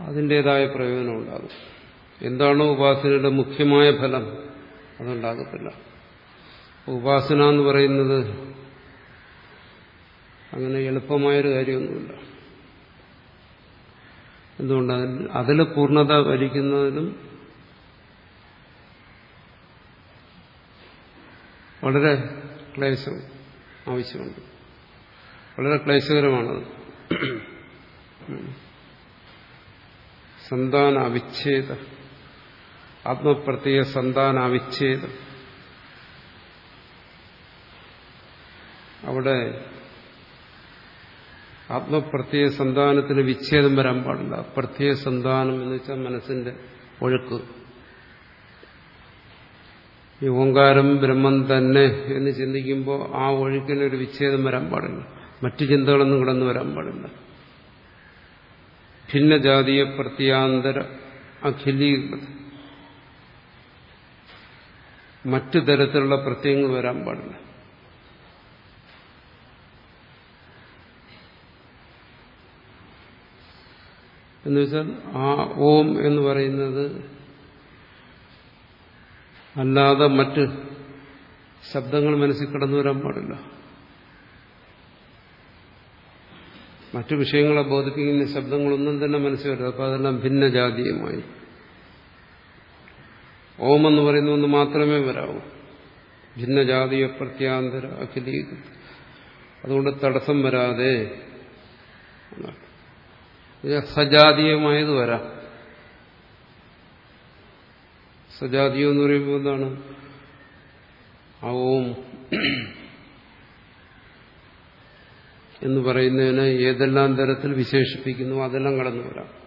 അതിന്റെതായ പ്രയോജനം ഉണ്ടാകും. എന്താണോ ഉപാസനയുടെ മുഖ്യമായ ഫലം അതുണ്ടാകത്തില്ല. ഉപാസന എന്ന് പറയുന്നത് അങ്ങനെ എളുപ്പമായൊരു കാര്യമൊന്നുമില്ല. എന്തുകൊണ്ട്? അതിൽ പൂർണത വരിക്കുന്നതിനും വളരെ ക്ലേശം ആവശ്യമുണ്ട്. വളരെ ക്ലേശകരമാണത് സന്താന അവിച്ഛേദ ആത്മപ്രത്യേക സന്താന അവിച്ഛേദം അവിടെ ആത്മപ്രത്യേക സന്താനത്തിന് വിച്ഛേദം വരാൻ പാടില്ല. പ്രത്യേക സന്താനം എന്ന് വെച്ചാൽ മനസ്സിന്റെ ഒഴുക്ക്. ഈ ഓങ്കാരം ബ്രഹ്മം തന്നെ എന്ന് ചിന്തിക്കുമ്പോൾ ആ ഒഴുക്കിന് ഒരു വിച്ഛേദം വരാൻ പാടില്ല. മറ്റു ചിന്തകളൊന്നും കിടന്നു വരാൻ പാടില്ല. ഭിന്നജാതീയ പ്രത്യാന്തര അഖിലീകൃത. മറ്റു തരത്തിലുള്ള പ്രത്യയങ്ങൾ വരാൻ പാടില്ല. എന്നുവെച്ചാൽ ആ ഓം എന്ന് പറയുന്നത് അല്ലാതെ മറ്റ് ശബ്ദങ്ങൾ മനസ്സിൽ കടന്നു വരാൻ പാടില്ല. മറ്റു വിഷയങ്ങളെ ബോധിപ്പിക്കുന്ന ശബ്ദങ്ങളൊന്നും തന്നെ മനസ്സിൽ വരും അപ്പോൾ അതെല്ലാം ഭിന്നജാതീയമായി. ഓം എന്ന് പറയുന്ന ഒന്ന് മാത്രമേ വരാവൂ. ഭിന്നജാതീയ പ്രത്യാന്തര അഖിലീകൃത. അതുകൊണ്ട് തടസ്സം വരാതെ സജാതീയമായത് വരാം. സജാതീയം എന്ന് പറയുമ്പോൾ എന്താണ്? ആ ഓം എന്ന് പറയുന്നതിന് ഏതെല്ലാം തരത്തിൽ വിശേഷിപ്പിക്കുന്നു അതെല്ലാം കടന്നു വരാം.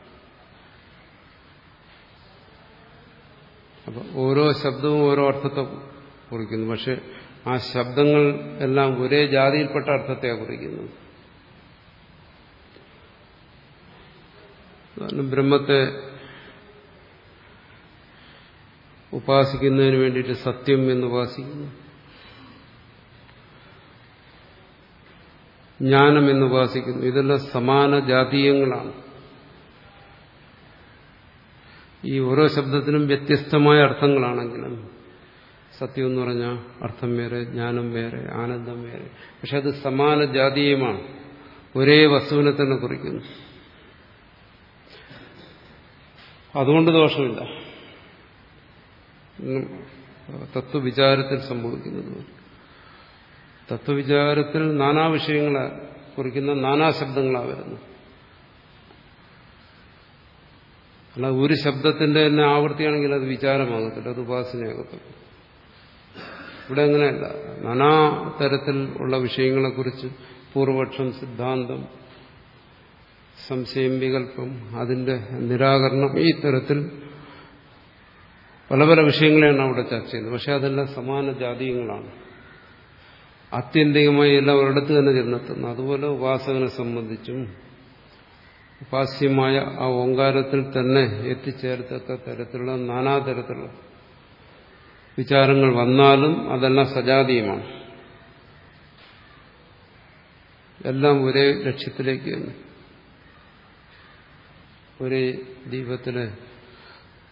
അപ്പൊ ഓരോ ശബ്ദവും ഓരോ അർത്ഥത്തെ കുറിക്കുന്നു. പക്ഷെ ആ ശബ്ദങ്ങൾ എല്ലാം ഒരേ ജാതിയിൽപ്പെട്ട അർത്ഥത്തെയാണ് കുറിക്കുന്നത് ബ്രഹ്മത്തെ ഉപാസിക്കുന്നതിന് വേണ്ടിയിട്ട് സത്യം എന്ന് ഉപാസിക്കുന്നു. ജ്ഞാനം എന്ന് ഉപാസിക്കുന്നു. ഇതെല്ലാം സമാന ജാതീയങ്ങളാണ്. ഈ ഓരോ ശബ്ദത്തിനും വ്യത്യസ്തമായ അർത്ഥങ്ങളാണെങ്കിലും സത്യം എന്ന് പറഞ്ഞാൽ അർത്ഥം വേറെ ജ്ഞാനം വേറെ ആനന്ദം വേറെ. പക്ഷെ അത് സമാന ജാതീയമാണ്. ഒരേ വസ്തുവിനെ തന്നെ കുറിക്കുന്നു. അതുകൊണ്ട് ദോഷമില്ല. തത്വവിചാരത്തിൽ സംഭവിക്കുന്നത്. തത്വവിചാരത്തിൽ നാനാ വിഷയങ്ങളെ കുറിക്കുന്ന നാനാ ശബ്ദങ്ങളാണ് വരുന്നത്. അല്ല ഒരു ശബ്ദത്തിന്റെ തന്നെ ആവൃത്തിയാണെങ്കിൽ അത് വിചാരമാകത്തില്ല അത് ഉപാസനയാകത്തുള്ളൂ ഇവിടെ അങ്ങനെയല്ല. നാനാ തരത്തിൽ ഉള്ള വിഷയങ്ങളെക്കുറിച്ച് പൂർവപക്ഷം സിദ്ധാന്തം സംശയം വികല്പം അതിന്റെ നിരാകരണം ഈ തരത്തിൽ പല പല വിഷയങ്ങളെയാണ് അവിടെ ചർച്ച ചെയ്യുന്നത് പക്ഷെ അതെല്ലാം സമാന ജാതീയങ്ങളാണ്. ആത്യന്തികമായി എല്ലാം ഒരിടത്ത് തന്നെ ചെന്നെത്തുന്നു. അതുപോലെ ഉപാസകനെ സംബന്ധിച്ചും ഉപാസ്യമായ ആ ഓങ്കാരത്തിൽ തന്നെ എത്തിച്ചേർത്തക്ക തരത്തിലുള്ള നാനാതരത്തിലുള്ള വിചാരങ്ങൾ വന്നാലും അതെല്ലാം സജാതീയമാണ്. എല്ലാം ഒരേ ലക്ഷ്യത്തിലേക്ക് തന്നെ. ഒരേ ദീപത്തിലെ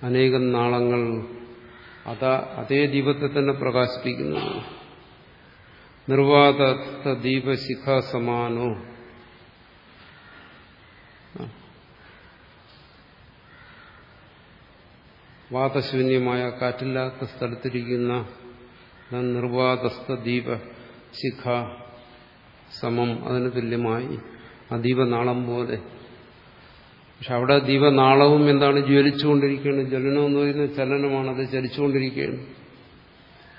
അനേകം നാളങ്ങൾ അതാ അതേ ദീപത്തെ തന്നെ പ്രകാശിപ്പിക്കുന്നത് നിർവാത ദീപശിഖ സമാനോ. വാതശൂന്യമായ കാറ്റില്ലാത്ത സ്ഥലത്തിരിക്കുന്ന നിർവാതസ്ഥ ദീപ ശിഖ സമം. അതിന് തുല്യമായി ആ ദീപനാളം പോലെ പക്ഷെ അവിടെ ദീപനാളവും എന്താണ് ജ്വലിച്ചുകൊണ്ടിരിക്കുകയാണ്. ജ്വലനം എന്ന് പറയുന്നത് ചലനമാണ് അത് ചലിച്ചുകൊണ്ടിരിക്കുകയാണ്.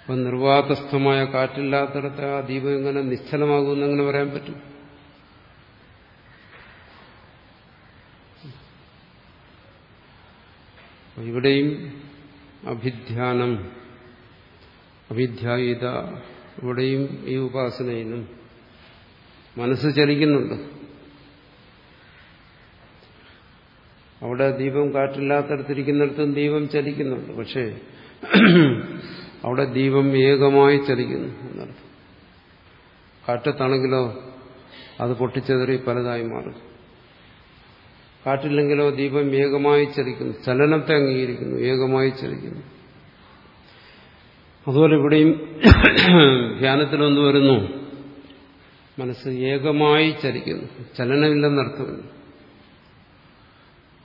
അപ്പൊ നിർവാതസ്ഥമായ കാറ്റില്ലാത്തടത്ത് ആ ദീപം എങ്ങനെ നിശ്ചലമാകുമെന്ന് എങ്ങനെ പറയാൻ പറ്റും? ഇവിടെയും അഭിധ്യാനം അഭിധ്യായിത ഇവിടെയും ഈ ഉപാസനയിലും മനസ്സ് ചലിക്കുന്നുണ്ട്. അവിടെ ദീപം കാറ്റില്ലാത്തടത്തിരിക്കുന്നിടത്തും ദീപം ചലിക്കുന്നുണ്ട്. പക്ഷേ അവിടെ ദീപം ഏകമായി ചലിക്കുന്നു എന്നർത്ഥം. കാറ്റത്താണെങ്കിലോ അത് പൊട്ടിച്ചെതറി പലതായി മാറും. കാറ്റില്ലെങ്കിലോ ദീപം ഏകമായി ചലിക്കുന്നു. ചലനത്തെ അംഗീകരിക്കുന്നു ഏകമായി ചലിക്കുന്നു. അതുപോലെ ഇവിടെയും ധ്യാനത്തിലൊന്നു വരുന്നു. മനസ്സ് ഏകമായി ചലിക്കുന്നു. ചലനമില്ലെന്നർത്ഥമില്ല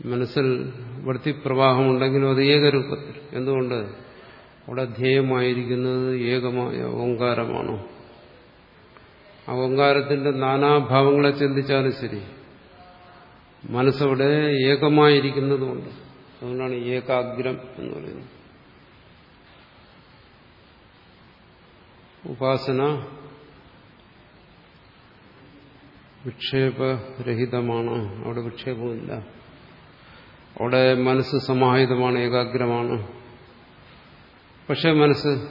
മനസ്സിൽ വൃത്തിപ്രവാഹമുണ്ടെങ്കിലും അത് ഏകരൂപത്തിൽ. എന്തുകൊണ്ട്? അവിടെ ധ്യേയമായിരിക്കുന്നത് ഏകമായ ഓങ്കാരമാണോ ആ ഓങ്കാരത്തിന്റെ നാനാഭാവങ്ങളെ ചിന്തിച്ചാലും ശരി. മനസ്സവിടെ ഏകമായിരിക്കുന്നതുകൊണ്ട്. അതുകൊണ്ടാണ് ഏകാഗ്രം എന്ന് പറയുന്നത്. ഉപാസന വിക്ഷേപരഹിതമാണ്. അവിടെ വിക്ഷേപമില്ല അവിടെ മനസ്സ് സമാഹിതമാണ് ഏകാഗ്രമാണ്. പക്ഷെ മനസ്സ്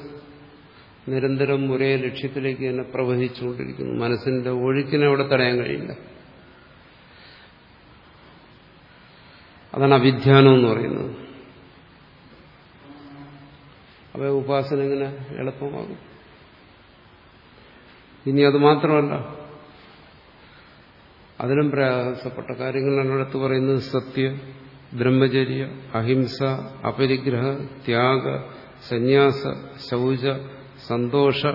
നിരന്തരം ഒരേ ലക്ഷ്യത്തിലേക്ക് തന്നെ പ്രവഹിച്ചുകൊണ്ടിരിക്കുന്നു. മനസ്സിന്റെ ഒഴുക്കിനെ അവിടെ തടയാൻ കഴിയില്ല. അതാണ് അവിധ്യാനം എന്ന് പറയുന്നത്. അവ ഉപാസന ഇങ്ങനെ എളുപ്പമാകും? ഇനി അത് മാത്രമല്ല അതിലും പ്രയാസപ്പെട്ട കാര്യങ്ങൾ അടുത്ത് പറയുന്നത് സത്യ. ബ്രഹ്മചര്യ അഹിംസ അപരിഗ്രഹ ത്യാഗ സന്യാസ ശൗച സന്തോഷ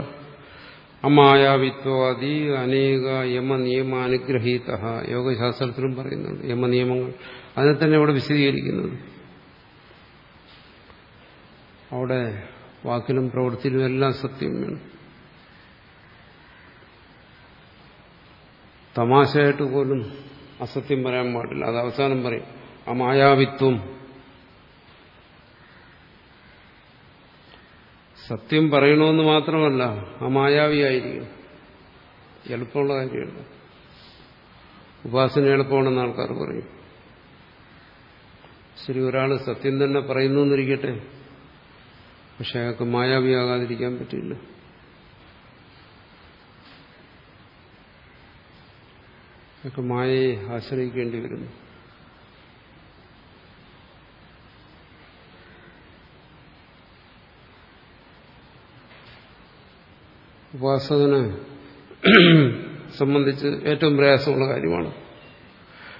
അമായാവിത്വാദി അനേക യമനിയമാനുഗ്രഹീത യോഗശാസ്ത്രത്തിലും പറയുന്നുണ്ട് യമനിയമങ്ങൾ. അതിനെ തന്നെ അവിടെ വിശദീകരിക്കുന്നത്. അവിടെ വാക്കിലും പ്രവൃത്തിയിലും എല്ലാം സത്യം വേണം. തമാശയായിട്ട് പോലും അസത്യം പറയാൻ പാടില്ല. അത് അവസാനം പറയും. ആ മായാവിത്വം സത്യം പറയണമെന്ന് മാത്രമല്ല ആ മായാവിയായിരിക്കും എളുപ്പമുള്ള കാര്യമല്ല ഉപാസന എളുപ്പമാണെന്ന് ആൾക്കാർ പറയും. ശരി ഒരാൾ സത്യം തന്നെ പറയുന്നു എന്നിരിക്കട്ടെ പക്ഷെ അയാൾക്ക് മായാവിയാകാതിരിക്കാൻ പറ്റില്ല. അയാൾക്ക് മായയെ ആശ്രയിക്കേണ്ടി വരുന്നു. ഉപാസകന് സംബന്ധിച്ച് ഏറ്റവും പ്രയാസമുള്ള കാര്യമാണ്.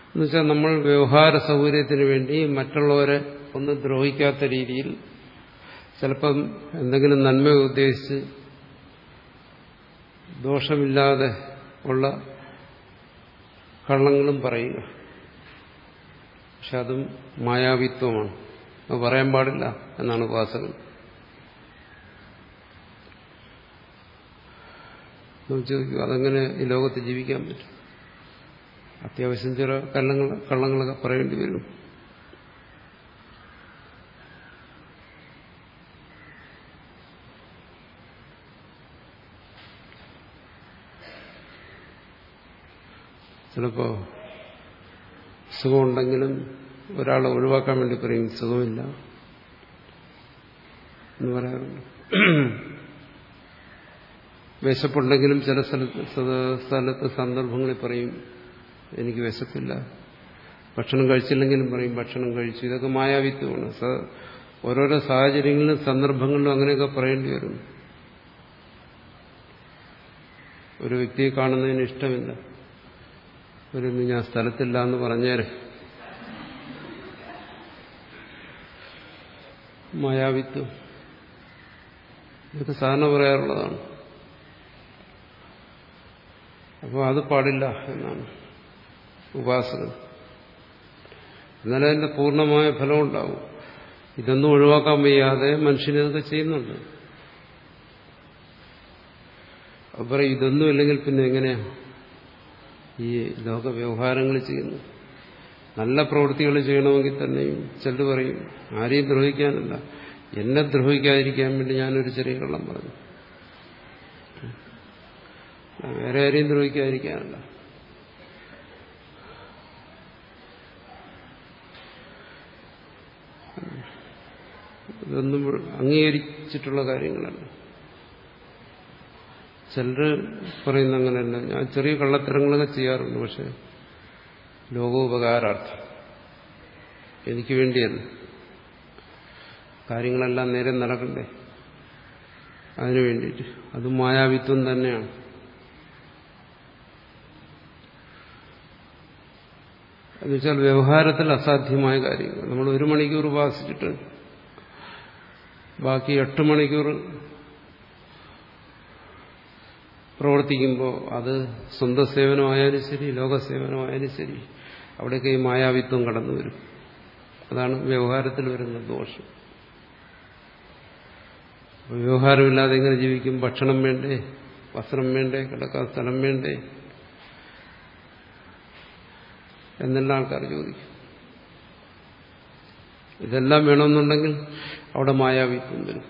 എന്നുവെച്ചാൽ നമ്മൾ വ്യവഹാര സൗകര്യത്തിന് വേണ്ടി മറ്റുള്ളവരെ ഒന്ന് ദ്രോഹിക്കാത്ത രീതിയിൽ ചിലപ്പം എന്തെങ്കിലും നന്മ ഉദ്ദേശിച്ച് ദോഷമില്ലാതെ ഉള്ള കള്ളങ്ങളും പറയുക. പക്ഷെ അതും മായാവിത്വമാണ്. അത് പറയാൻ പാടില്ല എന്നാണ് ഉപാസകൻ. ചോദിക്കും അതെങ്ങനെ ഈ ലോകത്ത് ജീവിക്കാൻ പറ്റും? അത്യാവശ്യം ചില കള്ളങ്ങൾ കള്ളങ്ങളൊക്കെ പറയേണ്ടി വരും. ചിലപ്പോ സുഖമുണ്ടെങ്കിലും ഒരാളെ ഒഴിവാക്കാൻ വേണ്ടി പറയും സുഖമില്ല എന്ന് പറയാറുണ്ട്. വിശപ്പുണ്ടെങ്കിലും ചില സ്ഥലത്ത് സ്ഥലത്ത് സന്ദർഭങ്ങളിൽ പറയും എനിക്ക് വിശപ്പില്ല. ഭക്ഷണം കഴിച്ചില്ലെങ്കിലും പറയും ഭക്ഷണം കഴിച്ചു. ഇതൊക്കെ മായാവിത്വമാണ്. ഓരോരോ സാഹചര്യങ്ങളിലും സന്ദർഭങ്ങളിലും അങ്ങനെയൊക്കെ പറയേണ്ടി വരും. ഒരു വ്യക്തിയെ കാണുന്നതിന് ഇഷ്ടമില്ല. ഒരു ഞാൻ സ്ഥലത്തില്ല എന്ന് പറഞ്ഞേരെ. മായാവിത്വം. ഇതൊക്കെ സാധാരണ പറയാറുള്ളതാണ്. അപ്പോൾ അത് പാടില്ല എന്നാണ് ഉപാസകൻ. എന്നാലും അതിന്റെ പൂർണമായ ഫലം ഉണ്ടാവും ഇതൊന്നും ഒഴിവാക്കാൻ വയ്യാതെ മനുഷ്യനിതൊക്കെ ചെയ്യുന്നുണ്ട്. അപ്പോൾ ഇതൊന്നും ഇല്ലെങ്കിൽ പിന്നെ എങ്ങനെയാ ഈ ലോക വ്യവഹാരങ്ങൾ ചെയ്യുന്നു? നല്ല പ്രവൃത്തികൾ ചെയ്യണമെങ്കിൽ തന്നെയും ചെല്ലു പറയും ആരെയും ദ്രോഹിക്കാനല്ല. എന്നെ ദ്രോഹിക്കാതിരിക്കാൻ വേണ്ടി ഞാനൊരു ചെറിയ കള്ളം പറഞ്ഞു. വേറെ ആരെയും ദ്രോഹിക്കാതിരിക്കാനല്ല. ഇതൊന്നും അംഗീകരിച്ചിട്ടുള്ള കാര്യങ്ങളല്ല. ചിലർ പറയുന്ന അങ്ങനെയല്ല. ഞാൻ ചെറിയ കള്ളത്തരങ്ങളൊക്കെ ചെയ്യാറുണ്ട് പക്ഷെ ലോകോപകാരാർത്ഥം. എനിക്ക് വേണ്ടിയല്ല. കാര്യങ്ങളെല്ലാം നേരെ നടക്കണ്ടേ? അതിനു വേണ്ടിയിട്ട്. അത് മായാവിത്വം തന്നെയാണ്. എന്നുവെച്ചാൽ വ്യവഹാരത്തിൽ അസാധ്യമായ കാര്യങ്ങൾ. നമ്മൾ ഒരു മണിക്കൂർ ഉപാസിച്ചിട്ട് ബാക്കി എട്ട് മണിക്കൂർ പ്രവർത്തിക്കുമ്പോൾ അത് സ്വന്തം സേവനമായാലും ശരി ലോകസേവനമായാലും ശരി അവിടെയൊക്കെ ഈ മായാവിത്വം കടന്നു വരും. അതാണ് വ്യവഹാരത്തിൽ വരുന്ന ദോഷം. വ്യവഹാരമില്ലാതെ എങ്ങനെ ജീവിക്കും? ഭക്ഷണം വേണ്ടേ? വസ്ത്രം വേണ്ടേ? കിടക്കാൻ സ്ഥലം വേണ്ടേ? എന്നെല്ലാം ആൾക്കാർ ചോദിക്കും. ഇതെല്ലാം വേണമെന്നുണ്ടെങ്കിൽ അവിടെ മായാവിത്വം വരും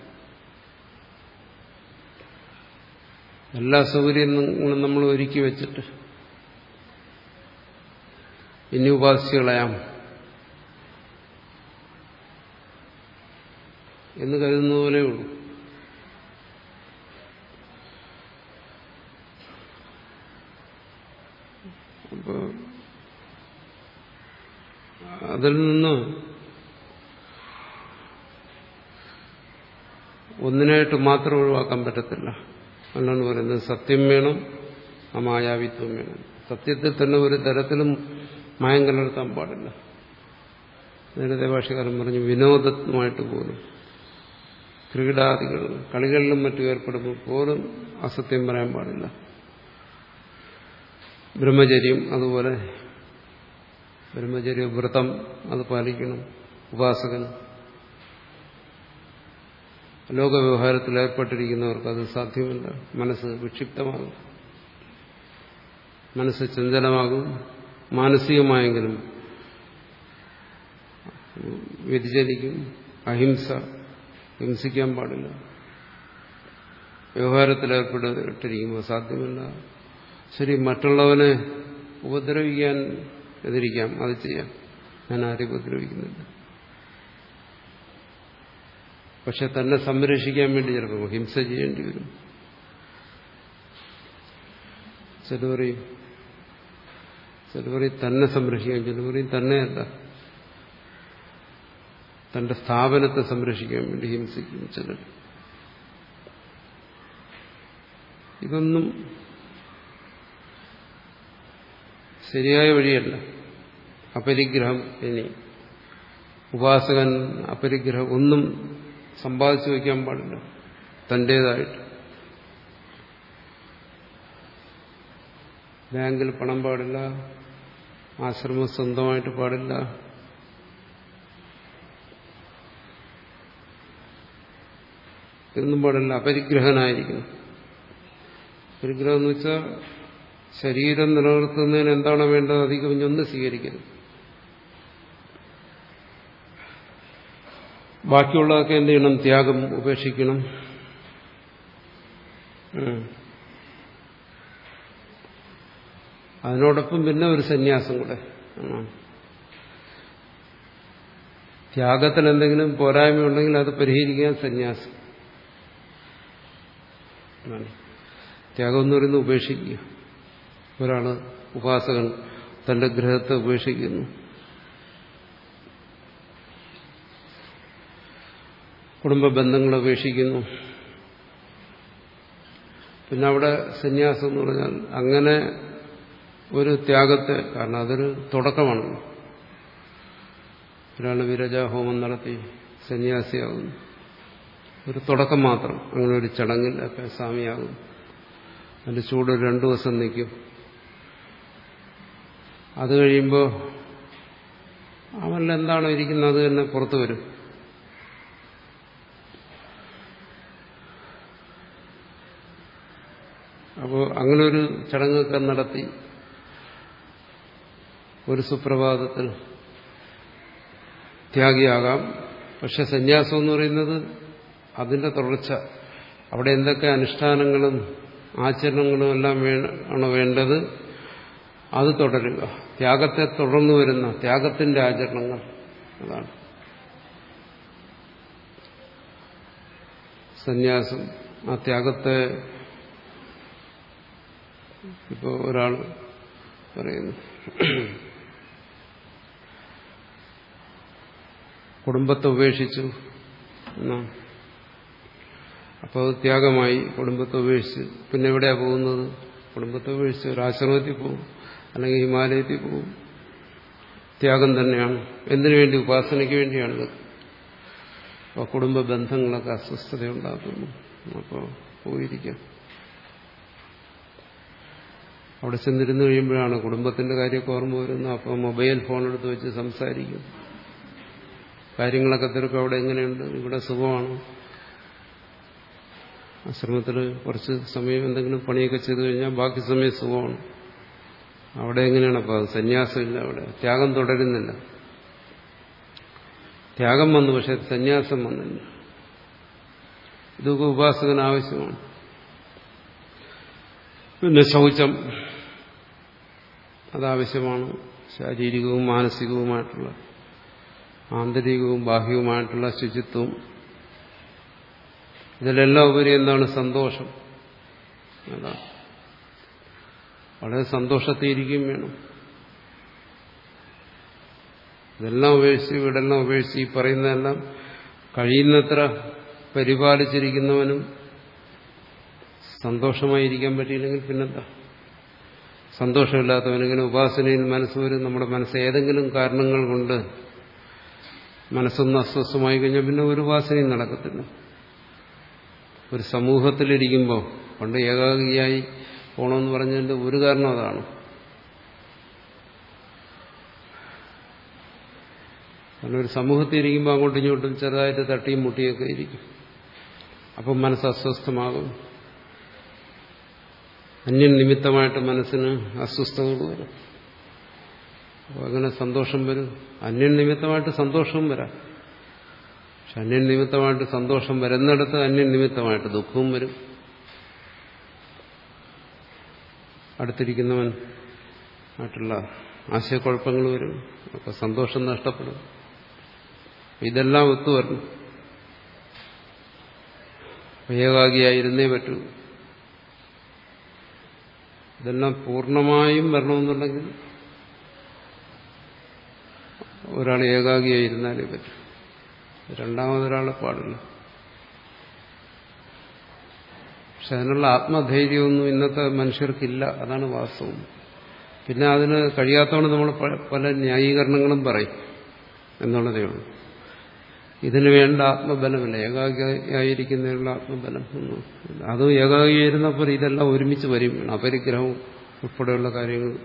എല്ലാ സൗകര്യങ്ങളും നമ്മൾ ഒരുക്കി വെച്ചിട്ട് ഇനി ഉപാസികളയാം കളയാം എന്ന് കരുതുന്ന പോലെ ഉള്ളൂ. അപ്പോ അതിൽ നിന്ന് ഒന്നിനായിട്ട് മാത്രം ഒഴിവാക്കാൻ പറ്റത്തില്ല. എന്നാണ് പറയുന്നത് സത്യം വേണം അമായാവിത്വം വേണം. സത്യത്തിൽ തന്നെ ഒരു തരത്തിലും മായം കലർത്താൻ പാടില്ല. നേരത്തെ ഭാഷകാരൻ പറഞ്ഞു വിനോദമായിട്ട് പോലും ക്രീഡാദികൾ കളികളിലും മറ്റും ഏർപ്പെടുമ്പോൾ പോലും അസത്യം പറയാൻ പാടില്ല. ബ്രഹ്മചര്യം അതുപോലെ ബ്രഹ്മചര്യ വ്രതം അത് പാലിക്കണം. ഉപാസകൻ. ലോകവ്യവഹാരത്തിൽ ഏർപ്പെട്ടിരിക്കുന്നവർക്ക് അത് സാധ്യമല്ല. മനസ്സ് വിക്ഷിപ്തമാകും. മനസ്സ് ചഞ്ചലമാകും. മാനസികമായെങ്കിലും വ്യതിചലിക്കും. അഹിംസ ഹിംസിക്കാൻ പാടില്ല. വ്യവഹാരത്തിൽ ഏർപ്പെട്ടിരിക്കുമ്പോൾ സാധ്യമല്ല. ശരി മറ്റുള്ളവനെ ഉപദ്രവിക്കാൻ എതിരിക്കാം അത് ചെയ്യാം. ഞാൻ ആരെയും ഉപദ്രവിക്കുന്നില്ല. പക്ഷെ തന്നെ സംരക്ഷിക്കാൻ വേണ്ടി ചിലപ്പോൾ ഹിംസ ചെയ്യേണ്ടി വരും. ചില പറയും ചില പറയും തന്നെ സംരക്ഷിക്കാൻ ചില പറയും തന്നെയല്ല. തന്റെ സ്ഥാപനത്തെ സംരക്ഷിക്കാൻ വേണ്ടി ഹിംസിക്കും ചിലർ. ഇതൊന്നും ശരിയായ വഴിയല്ല. അപരിഗ്രഹം ഇനി. ഉപാസകൻ അപരിഗ്രഹം ഒന്നും സമ്പാദിച്ചു വയ്ക്കാൻ പാടില്ല. തന്റേതായിട്ട് ബാങ്കിൽ പണം പാടില്ല. ആശ്രമം സ്വന്തമായിട്ട് പാടില്ല. ഇതൊന്നും പാടില്ല. അപരിഗ്രഹനായിരിക്കുന്നു. പരിഗ്രഹം എന്ന് വെച്ചാൽ ശരീരം നിലനിർത്തുന്നതിന് എന്താണ് വേണ്ടത്? അധികം ഇഞ്ഞൊന്ന് സ്വീകരിക്കരുത്. ബാക്കിയുള്ളതൊക്കെ എന്ത് ചെയ്യണം? ത്യാഗം ഉപേക്ഷിക്കണം. അതിനോടൊപ്പം പിന്നെ ഒരു സന്യാസം കൂടെ. ത്യാഗത്തിൽ എന്തെങ്കിലും പോരായ്മ ഉണ്ടെങ്കിൽ അത് പരിഹരിക്കാൻ സന്യാസം. ത്യാഗം എന്ന് പറയുന്നത് ഉപേക്ഷിക്കുക. ഒരാൾ ഉപാസകൻ. തന്റെ ഗ്രഹത്തെ ഉപേക്ഷിക്കുന്നു. കുടുംബ ബന്ധങ്ങളെ ഉപേക്ഷിക്കുന്നു. പിന്നെ അവിടെ സന്യാസം എന്ന് പറഞ്ഞാൽ അങ്ങനെ ഒരു ത്യാഗത്തെ കാരണം അതൊരു തുടക്കമാണ്. ഒരാൾ വിരജാഹോമം നടത്തി സന്യാസിയാകുന്നു ഒരു തുടക്കം മാത്രം. അങ്ങനെ ഒരു ചടങ്ങിൽ ഒക്കെ സ്വാമിയാകും അതിന്റെ ചൂട് രണ്ടു ദിവസം നിൽക്കും. അത് കഴിയുമ്പോൾ അവനിൽ എന്താണോ ഇരിക്കുന്നത് അത് തന്നെ പുറത്തു വരും. അപ്പോൾ അങ്ങനെ ഒരു ചടങ്ങൊക്കെ നടത്തി ഒരു സുപ്രഭാതത്തിൽ ത്യാഗിയാകാം. പക്ഷെ സന്യാസം എന്ന് പറയുന്നത് അതിന്റെ തുടർച്ച. അവിടെ എന്തൊക്കെ അനുഷ്ഠാനങ്ങളും ആചരണങ്ങളും എല്ലാം ആണോ വേണ്ടത്? അത് തുടരുക. ത്യാഗത്തെ തുടർന്നു വരുന്ന ത്യാഗത്തിന്റെ ആചരണങ്ങൾ അതാണ്. സന്യാസം. ആ ത്യാഗത്തെ ഇപ്പോൾ ഒരാൾ പറയുന്നു. കുടുംബത്തെ ഉപേക്ഷിച്ചു എന്നാണ്. അപ്പോൾ അത് ത്യാഗമായി കുടുംബത്തെ ഉപേക്ഷിച്ച്. പിന്നെ എവിടെയാണ് പോകുന്നത്? കുടുംബത്തെ ഉപേക്ഷിച്ച് ഒരു ആശ്രമത്തിൽ പോകും. അല്ലെങ്കിൽ ഹിമാലയത്തിൽ പോകും. ത്യാഗം തന്നെയാണ്. എന്തിനു വേണ്ടി? ഉപാസനയ്ക്ക് വേണ്ടിയാണിത്. അപ്പോൾ കുടുംബ ബന്ധങ്ങളൊക്കെ അസ്വസ്ഥതയുണ്ടാക്കുന്നു. അപ്പോൾ പോയിരിക്കാം. അവിടെ ചെന്നിരുന്നു കഴിയുമ്പോഴാണ് കുടുംബത്തിന്റെ കാര്യമൊക്കെ ഓർമ്മ വരുന്നത്. അപ്പോൾ മൊബൈൽ ഫോൺ എടുത്ത് വെച്ച് സംസാരിക്കും. കാര്യങ്ങളൊക്കെ തിരക്കും അവിടെ എങ്ങനെയുണ്ട്? ഇവിടെ സുഖമാണ്? ആശ്രമത്തിൽ കുറച്ച് സമയം എന്തെങ്കിലും പണിയൊക്കെ ചെയ്തു കഴിഞ്ഞാൽ ബാക്കി സമയം സുഖമാണ്. അവിടെ എങ്ങനെയാണ് അപ്പോൾ സന്യാസമില്ല അവിടെ. ത്യാഗം തുടരുന്നില്ല. ത്യാഗം വന്നു പക്ഷെ സന്യാസം വന്നില്ല. ഇതൊക്കെ ഉപാസകന് ആവശ്യമാണ്. പിന്നെ ശൗചം അതാവശ്യമാണ്. ശാരീരികവും മാനസികവുമായിട്ടുള്ള ആന്തരികവും ബാഹ്യവുമായിട്ടുള്ള ശുചിത്വം. ഇതിലെല്ലാം ഉപരി എന്താണ്? സന്തോഷം. അതാണ്. വളരെ സന്തോഷത്തിയിരിക്കുകയും വേണം. ഇതെല്ലാം ഉപേക്ഷിച്ച് ഇവിടെല്ലാം ഉപേക്ഷിച്ച് ഈ പറയുന്നതെല്ലാം കഴിയുന്നത്ര പരിപാലിച്ചിരിക്കുന്നവനും സന്തോഷമായിരിക്കാൻ പറ്റിയില്ലെങ്കിൽ പിന്നെന്താ? സന്തോഷമില്ലാത്തവനെങ്കിലും ഉപാസനയിൽ മനസ്സ് വരും. നമ്മുടെ മനസ്സ് ഏതെങ്കിലും കാരണങ്ങൾ കൊണ്ട് മനസ്സൊന്ന് അസ്വസ്ഥമായി കഴിഞ്ഞാൽ പിന്നെ ഒരു ഉപാസനയും നടക്കത്തില്ല. ഒരു സമൂഹത്തിലിരിക്കുമ്പോൾ പണ്ട് ഏകാഗിയായി പോകണമെന്ന് പറഞ്ഞതിന്റെ ഒരു കാരണം അതാണ്. കാരണം ഒരു സമൂഹത്തിൽ ഇരിക്കുമ്പോൾ അങ്ങോട്ടും ഇങ്ങോട്ടും ചെറുതായിട്ട് തട്ടിയും മുട്ടിയൊക്കെ ഇരിക്കും. അപ്പം മനസ്സ് അസ്വസ്ഥമാകും. അന്യൻ നിമിത്തമായിട്ട് മനസ്സിന് അസ്വസ്ഥതകൾ വരും. അപ്പോൾ അങ്ങനെ സന്തോഷം വരും. അന്യൻ നിമിത്തമായിട്ട് സന്തോഷവും വരാം. പക്ഷെ അന്യൻ നിമിത്തമായിട്ട് സന്തോഷം വരുന്നിടത്ത് അന്യൻ നിമിത്തമായിട്ട് ദുഃഖവും വരും. അടുത്തിരിക്കുന്നവൻ ആയിട്ടുള്ള ആശയക്കുഴപ്പങ്ങൾ വരും അപ്പം സന്തോഷം നഷ്ടപ്പെടും. ഇതെല്ലാം ഒത്തുവരണം ഏകാഗിയായിരുന്നേ പറ്റൂ. ഇതെല്ലാം പൂർണമായും വരണമെന്നുണ്ടെങ്കിൽ ഒരാൾ ഏകാഗിയായിരുന്നാലേ പറ്റൂ. രണ്ടാമതൊരാളെ പാടില്ല. പക്ഷെ അതിനുള്ള ആത്മധൈര്യമൊന്നും ഇന്നത്തെ മനുഷ്യർക്കില്ല. അതാണ് വാസ്തവം. പിന്നെ അതിന് കഴിയാത്തതുകൊണ്ട് നമ്മൾ പല ന്യായീകരണങ്ങളും പറയും. എന്നുള്ളതേ ഉള്ളൂ. ഇതിന് വേണ്ട ആത്മബലമില്ല. ഏകാഗിയായിരിക്കുന്നതിനുള്ള ആത്മബലം അത് ഏകാഗിയായിരുന്നപ്പോൾ ഇതെല്ലാം ഒരുമിച്ച് വരും. അപരിഗ്രഹം ഉൾപ്പെടെയുള്ള കാര്യങ്ങൾ.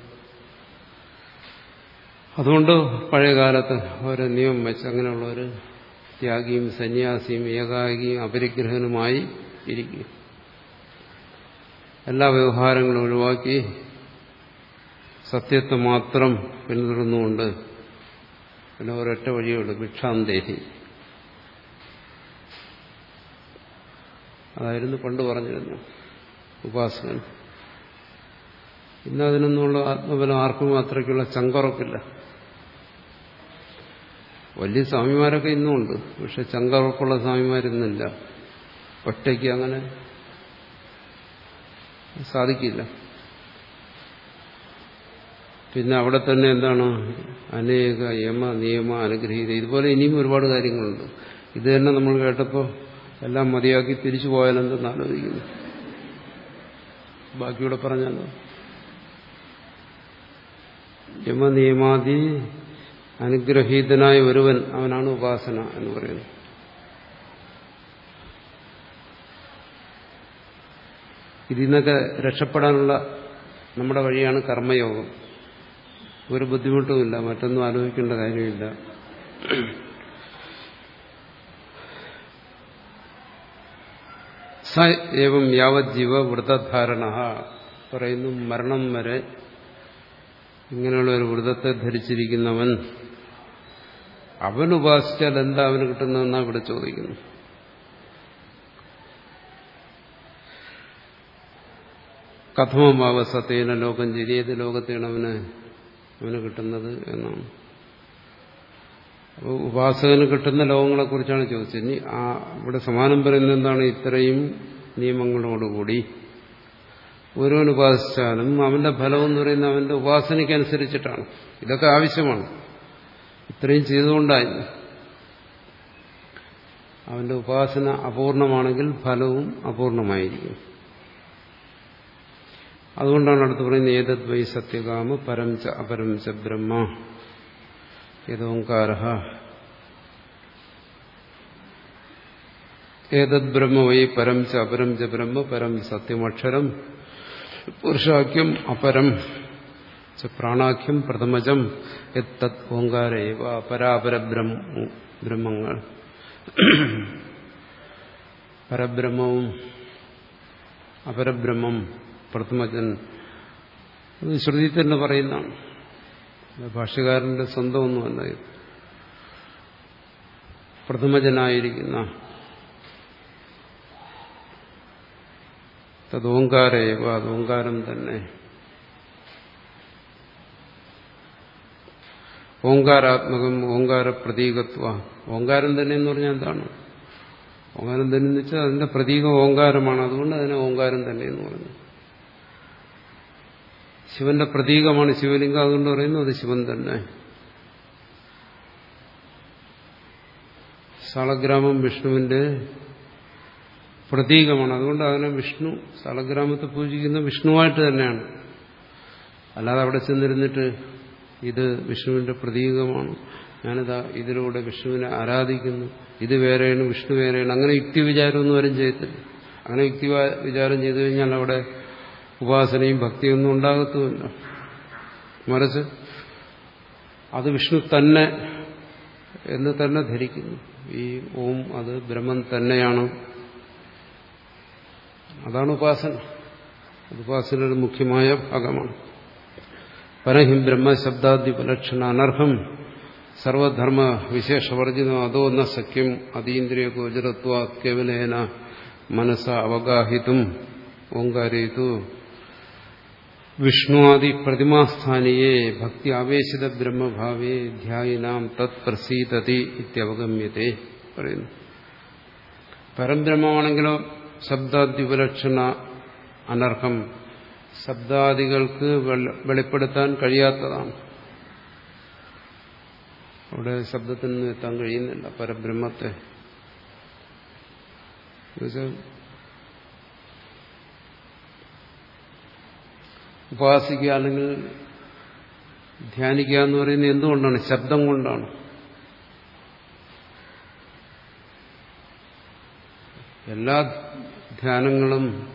അതുകൊണ്ട് പഴയകാലത്ത് ഓരോ നിയമം വെച്ച് അങ്ങനെയുള്ളവർ ത്യാഗിയും സന്യാസിയും ഏകാഗിയും അപരിഗ്രഹനുമായി ഇരിക്കും. എല്ലാ വ്യവഹാരങ്ങളും ഒഴിവാക്കി സത്യത്തെ മാത്രം പിന്തുടർന്നുകൊണ്ട് പിന്നെ ഒരൊറ്റ വഴിയുള്ളൂ ഭിക്ഷാന്തേഹി. അതായിരുന്നു പണ്ട് പറഞ്ഞിരുന്നു ഉപാസകൻ. ഇന്ന് അതിനൊന്നുള്ള ആത്മബലം ആർക്കും അത്രയ്ക്കുള്ള ചങ്കറപ്പില്ല. വലിയ സ്വാമിമാരൊക്കെ ഇന്നുമുണ്ട് പക്ഷെ ചങ്കറപ്പുള്ള സ്വാമിമാരിന്നില്ല. ഒറ്റയ്ക്ക് അങ്ങനെ സാധിക്കില്ല. പിന്നെ അവിടെ തന്നെ എന്താണ്? അനേക യമ നിയമ അനുഗ്രഹീത ഇതുപോലെ ഇനിയും ഒരുപാട് കാര്യങ്ങളുണ്ട്. ഇത് തന്നെ നമ്മൾ കേട്ടപ്പോൾ എല്ലാം മതിയാക്കി തിരിച്ചു പോയാലെന്തെന്ന് ആലോചിക്കുന്നു. ബാക്കിയൂടെ പറഞ്ഞല്ലോ യമ നിയമാദി അനുഗ്രഹീതനായ ഒരുവൻ അവനാണ് ഉപാസന എന്ന് പറയുന്നത്. ഇതിൽ നിന്നൊക്കെ രക്ഷപ്പെടാനുള്ള നമ്മുടെ വഴിയാണ് കർമ്മയോഗം. ഒരു ബുദ്ധിമുട്ടുമില്ല മറ്റൊന്നും ആലോചിക്കേണ്ട കാര്യമില്ല. സ ഏവം യാവജ്ജീവ വ്രതധാരണ പറയുന്നു മരണം വരെ ഇങ്ങനെയുള്ള ഒരു വ്രതത്തെ ധരിച്ചിരിക്കുന്നവൻ അവൻ ഉപാസിച്ചാൽ എന്താ അവന് കിട്ടുന്നതെന്നാണ് ഇവിടെ ചോദിക്കുന്നു കഥമഭാവസത്തേന ലോകം ചെയ്ത് ലോകത്തേണ് അവന് അവന് കിട്ടുന്നത് എന്നാണ്. അപ്പോൾ ഉപാസകന് കിട്ടുന്ന ലോകങ്ങളെ കുറിച്ചാണ് ചോദിച്ചത്. ഇനി ആ ഇവിടെ സമാനം പറയുന്നത് എന്താണ്? ഇത്രയും നിയമങ്ങളോടുകൂടി ഓരോൻ ഉപാസിച്ചാലും അവന്റെ ഫലം എന്ന് പറയുന്നത് അവന്റെ ഉപാസനയ്ക്കനുസരിച്ചിട്ടാണ്. ഇതൊക്കെ ആവശ്യമാണ്. ഇത്രയും ചെയ്തുകൊണ്ടായി. അവന്റെ ഉപാസന അപൂർണമാണെങ്കിൽ ഫലവും അപൂർണമായിരിക്കും. അതുകൊണ്ടാണ് അടുത്ത് പറയുന്നത് ഏതത് വൈ സത്യകാമ പരം ച അപരം ച ബ്രഹ്മ. ഏതോങ്കാര ഏതദ് ബ്രഹ്മ വൈ പരം ച അപരം ച ബ്രഹ്മ പരം സത്യമക്ഷരം പുരുഷാഖ്യം അപരം ച പ്രാണാഖ്യം പ്രഥമജം. എത്തത് ഓങ്കാര ഏവ പരാപര ബ്രഹ്മങ്ങൾ. പരബ്രഹ്മവും അപരബ്രഹ്മം. പ്രഥമജൻ അത് ശ്രുതി തന്നെ പറയുന്നതാണ് ഭാഷ്യകാരന്റെ സ്വന്തമൊന്നുമല്ല ഇത്. പ്രഥമജനായിരിക്കുന്ന തദോങ്കാരേവ അതോങ്കാരം തന്നെ. ഓങ്കാരാത്മകം ഓങ്കാര പ്രതീകത്വ ഓങ്കാരം തന്നെ എന്ന് പറഞ്ഞാൽ എന്താണ്? ഓങ്കാരം തന്നെ എന്ന് വെച്ചാൽ അതിന്റെ പ്രതീകം ഓങ്കാരമാണ്. അതുകൊണ്ട് അതിനെ ഓങ്കാരം തന്നെ എന്ന് പറഞ്ഞു. ശിവന്റെ പ്രതീകമാണ് ശിവലിംഗം. അതുകൊണ്ട് പറയുന്നു അത് ശിവൻ തന്നെ. സാളഗ്രാമം വിഷ്ണുവിന്റെ പ്രതീകമാണ്. അതുകൊണ്ട് അതിനെ വിഷ്ണു സാളഗ്രാമത്തെ പൂജിക്കുന്ന വിഷ്ണുവായിട്ട് തന്നെയാണ്. അല്ലാതെ അവിടെ ചെന്നിരുന്നിട്ട് ഇത് വിഷ്ണുവിന്റെ പ്രതീകമാണ്. ഞാനിതാ ഇതിലൂടെ വിഷ്ണുവിനെ ആരാധിക്കുന്നു. ഇത് വേറെയാണ് വിഷ്ണു വേറെയാണ്. അങ്ങനെ യുക്തി വിചാരമൊന്നും വരും ചെയ്യത്തില്ല. അങ്ങനെ യുക്തി വിചാരം ചെയ്തു കഴിഞ്ഞാൽ അവിടെ ഉപാസനയും ഭക്തിയൊന്നും ഉണ്ടാകത്തുമില്ല. മറിച്ച് അത് വിഷ്ണു തന്നെ എന്ന് തന്നെ ധരിക്കുന്നു. ഈ ഓം അത് ബ്രഹ്മം തന്നെയാണ്. അതാണ് ഉപാസന. ഉപാസനയുടെ മുഖ്യമായ ഭാഗമാണ്. പരഹിം ബ്രഹ്മശബ്ദാദ്യുപലക്ഷണ അനർഹം സർവധർമ്മ വിശേഷവർജിതം അതോ ന സഖ്യം അതീന്ദ്രിയ ഗോചരത്വ കേവലേന മനസ്സ അവഗാഹിതും ഓങ്കാരയിതു. വിഷ്ണുവാദി പ്രതിമാസ്ഥാനിയെ ഭക്തി ആവേശിത ബ്രഹ്മഭാവേ ധ്യായിനാം തത് പ്രസീതതി ഇത്യവഗമ്യത്തെ പറയുന്നു. പരബ്രഹ്മമാണെങ്കിലോ ശബ്ദാദ്യുപലക്ഷണ അനർഹം ശബ്ദാദികൾക്ക് വെളിപ്പെടുത്താൻ കഴിയാത്തതാണ്. അവിടെ ശബ്ദത്തിൽ നിന്ന് എത്താൻ കഴിയുന്നില്ല പരബ്രഹ്മത്തെ. ഉപാസിക്കുക അല്ലെങ്കിൽ ധ്യാനിക്കുക എന്ന് പറയുന്നത് എന്തുകൊണ്ടാണ്? ശബ്ദം കൊണ്ടാണ്. എല്ലാ ധ്യാനങ്ങളും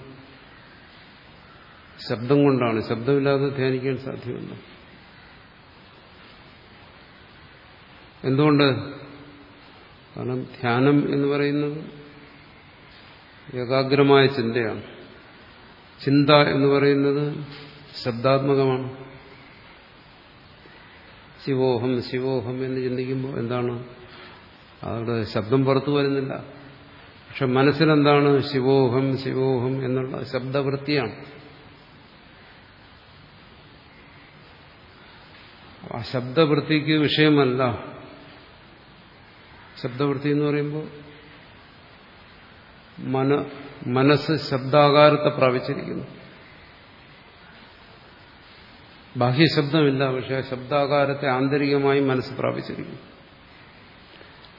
ശബ്ദം കൊണ്ടാണ്. ശബ്ദമില്ലാതെ ധ്യാനിക്കാൻ സാധ്യമല്ല. എന്തുകൊണ്ട്? കാരണം ധ്യാനം എന്ന് പറയുന്നത് ഏകാഗ്രമായ ചിന്തയാണ്. ചിന്ത എന്ന് പറയുന്നത് ശബ്ദാത്മകമാണ് ശിവോഹം ശിവോഹം എന്ന് ചിന്തിക്കുമ്പോൾ എന്താണ്? അവിടെ ശബ്ദം പുറത്തു വരുന്നില്ല. പക്ഷെ മനസ്സിലെന്താണ്? ശിവോഹം ശിവോഹം എന്നുള്ള ശബ്ദവൃത്തിയാണ്. ആ ശബ്ദവൃത്തിക്ക് വിഷയമല്ല. ശബ്ദവൃത്തി എന്ന് പറയുമ്പോൾ മന മനസ്സ് ശബ്ദാകാരത്തെ പ്രാപിച്ചിരിക്കുന്നു. ബാഹ്യശബ്ദമില്ല പക്ഷെ ആ ശബ്ദാകാരത്തെ ആന്തരികമായി മനസ്സ് പ്രാപിച്ചിരിക്കുന്നു.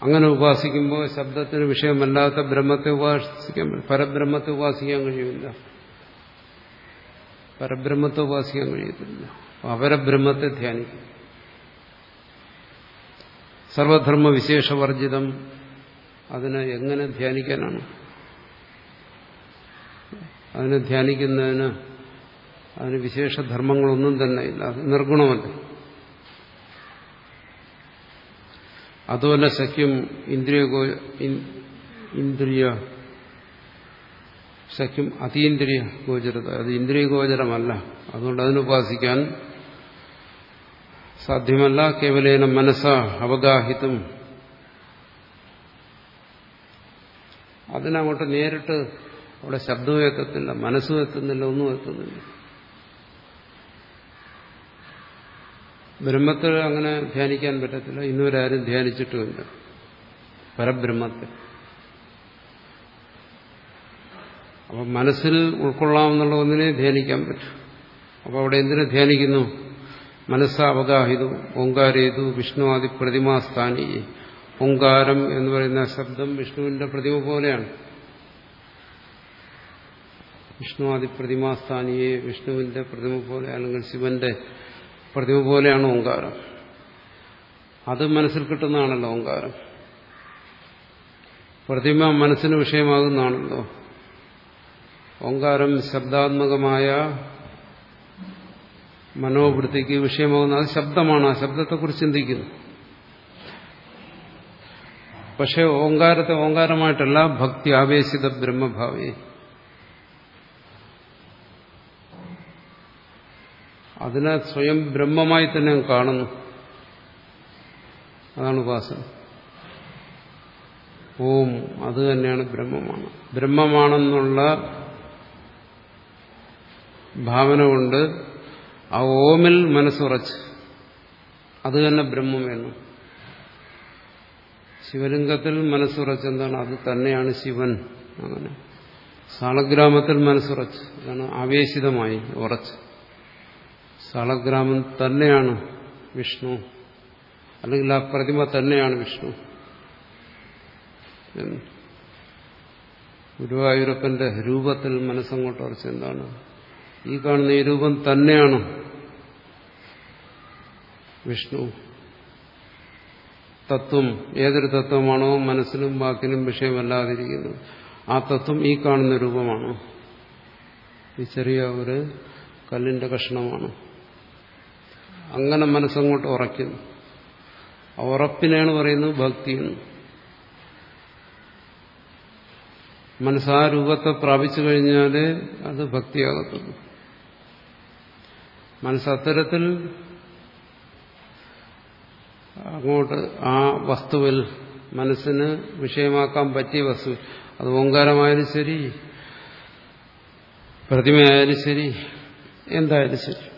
അങ്ങനെ ഉപാസിക്കുമ്പോൾ ശബ്ദത്തിന് വിഷയമല്ലാത്ത ബ്രഹ്മത്തെ ഉപാസിക്കാൻ പരബ്രഹ്മത്തെ ഉപാസിക്കാൻ കഴിയില്ല. പരബ്രഹ്മത്തെ ഉപാസിക്കാൻ കഴിയത്തില്ല. അപരബ്രഹ്മത്തെ ധ്യാനിക്കും. സർവധർമ്മ വിശേഷവർജിതം അതിനെ എങ്ങനെ ധ്യാനിക്കാനാണ്? അതിനെ ധ്യാനിക്കുന്നതിന് അതിന് വിശേഷധർമ്മങ്ങളൊന്നും തന്നെ ഇല്ല. അത് നിർഗുണമല്ല? അതുമല്ല സഖ്യം ഇന്ദ്രിയ ഇന്ദ്രിയ സഖ്യം അതീന്ദ്രിയ ഗോചരത. അത് ഇന്ദ്രിയ ഗോചരമല്ല. അതുകൊണ്ട് അതിനുപാസിക്കാൻ സാധ്യമല്ല. കേവലേന മനസ്സ അവഗാഹിതം. അതിനങ്ങോട്ട് നേരിട്ട് അവിടെ ശബ്ദവും എത്തത്തില്ല മനസ്സും എത്തുന്നില്ല ഒന്നും എത്തുന്നില്ല. ബ്രഹ്മത്തെ അങ്ങനെ ധ്യാനിക്കാൻ പറ്റത്തില്ല. ഇന്നുവരെ ആരും ധ്യാനിച്ചിട്ടുമില്ല. പരബ്രഹ്മത്തെ. അപ്പം മനസ്സിൽ ഉൾക്കൊള്ളാമെന്നുള്ള ഒന്നിനെ ധ്യാനിക്കാൻ പറ്റും. അപ്പോൾ അവിടെ എന്തിനെ ധ്യാനിക്കുന്നു? മനസ്സാവഗാഹിതു ഓങ്കാരേതു വിഷ്ണുവാദി പ്രതിമാസ്ഥാനി ഓങ്കാരം എന്ന് പറയുന്ന ശബ്ദം വിഷ്ണുവിന്റെ പ്രതിമ പോലെയാണ്. വിഷ്ണുവാദി പ്രതിമാസ്ഥാനിയെ വിഷ്ണുവിന്റെ പ്രതിമ പോലെ അല്ലെങ്കിൽ ശിവന്റെ പ്രതിമ പോലെയാണ് ഓങ്കാരം. അത് മനസ്സിൽ കിട്ടുന്നതാണല്ലോ ഓങ്കാരം. പ്രതിമ മനസ്സിന് വിഷയമാകുന്നതാണല്ലോ. ഓങ്കാരം ശബ്ദാത്മകമായ മനോവൃത്തിക്ക് വിഷയമാകുന്ന അത് ശബ്ദമാണ്. ആ ശബ്ദത്തെക്കുറിച്ച് ചിന്തിക്കുന്നു. പക്ഷെ ഓങ്കാരത്തെ ഓങ്കാരമായിട്ടല്ല ഭക്തി ആവേശിത ബ്രഹ്മഭാവി. അതിനെ സ്വയം ബ്രഹ്മമായി തന്നെ കാണുന്നു. അതാണ് ഉപാസന. ഓം അത് തന്നെയാണ് ബ്രഹ്മമാണ്. ബ്രഹ്മമാണെന്നുള്ള ഭാവന കൊണ്ട് ആ ഓമിൽ മനസ്സുറച്ച് അത് തന്നെ ബ്രഹ്മം വേണം ശിവലിംഗത്തിൽ മനസ്സുറച്ച് എന്താണ്? അത് തന്നെയാണ് ശിവൻ. അങ്ങനെ. സാളഗ്രാമത്തിൽ മനസ്സുറച്ച് അതാണ് ആവേശിതമായി ഉറച്ച്. സാളഗ്രാമം തന്നെയാണ് വിഷ്ണു. അല്ലെങ്കിൽ ആ പ്രതിമ തന്നെയാണ് വിഷ്ണു. ഗുരുവായൂരപ്പന്റെ രൂപത്തിൽ മനസ്സങ്ങോട്ട് ഉറച്ച് എന്താണ്? ഈ കാണുന്ന ഈ രൂപം തന്നെയാണ് വിഷ്ണു. തത്വം ഏതൊരു തത്വമാണോ മനസ്സിനും വാക്കിനും വിഷയമല്ലാതിരിക്കുന്നത് ആ തത്വം ഈ കാണുന്ന രൂപമാണ്. ഈ ചെറിയ ഒരു കല്ലിന്റെ കഷ്ണമാണ്. അങ്ങനെ മനസ്സങ്ങോട്ട് ഉറയ്ക്കുന്നു. ആ ഉറപ്പിനെയാണ് പറയുന്നത് ഭക്തി എന്ന് മനസ്സാ രൂപത്തെ പ്രാപിച്ചു കഴിഞ്ഞാൽ അത് ഭക്തിയാകത്തുള്ളൂ. മനസ്സ് അത്തരത്തിൽ അങ്ങോട്ട് ആ വസ്തുവിൽ മനസ്സിന് വിഷയമാക്കാൻ പറ്റിയ വസ്തു. അത് ഓങ്കാരമായാലും ശരി പ്രതിമയായാലും ശരി എന്തായാലും ശരി.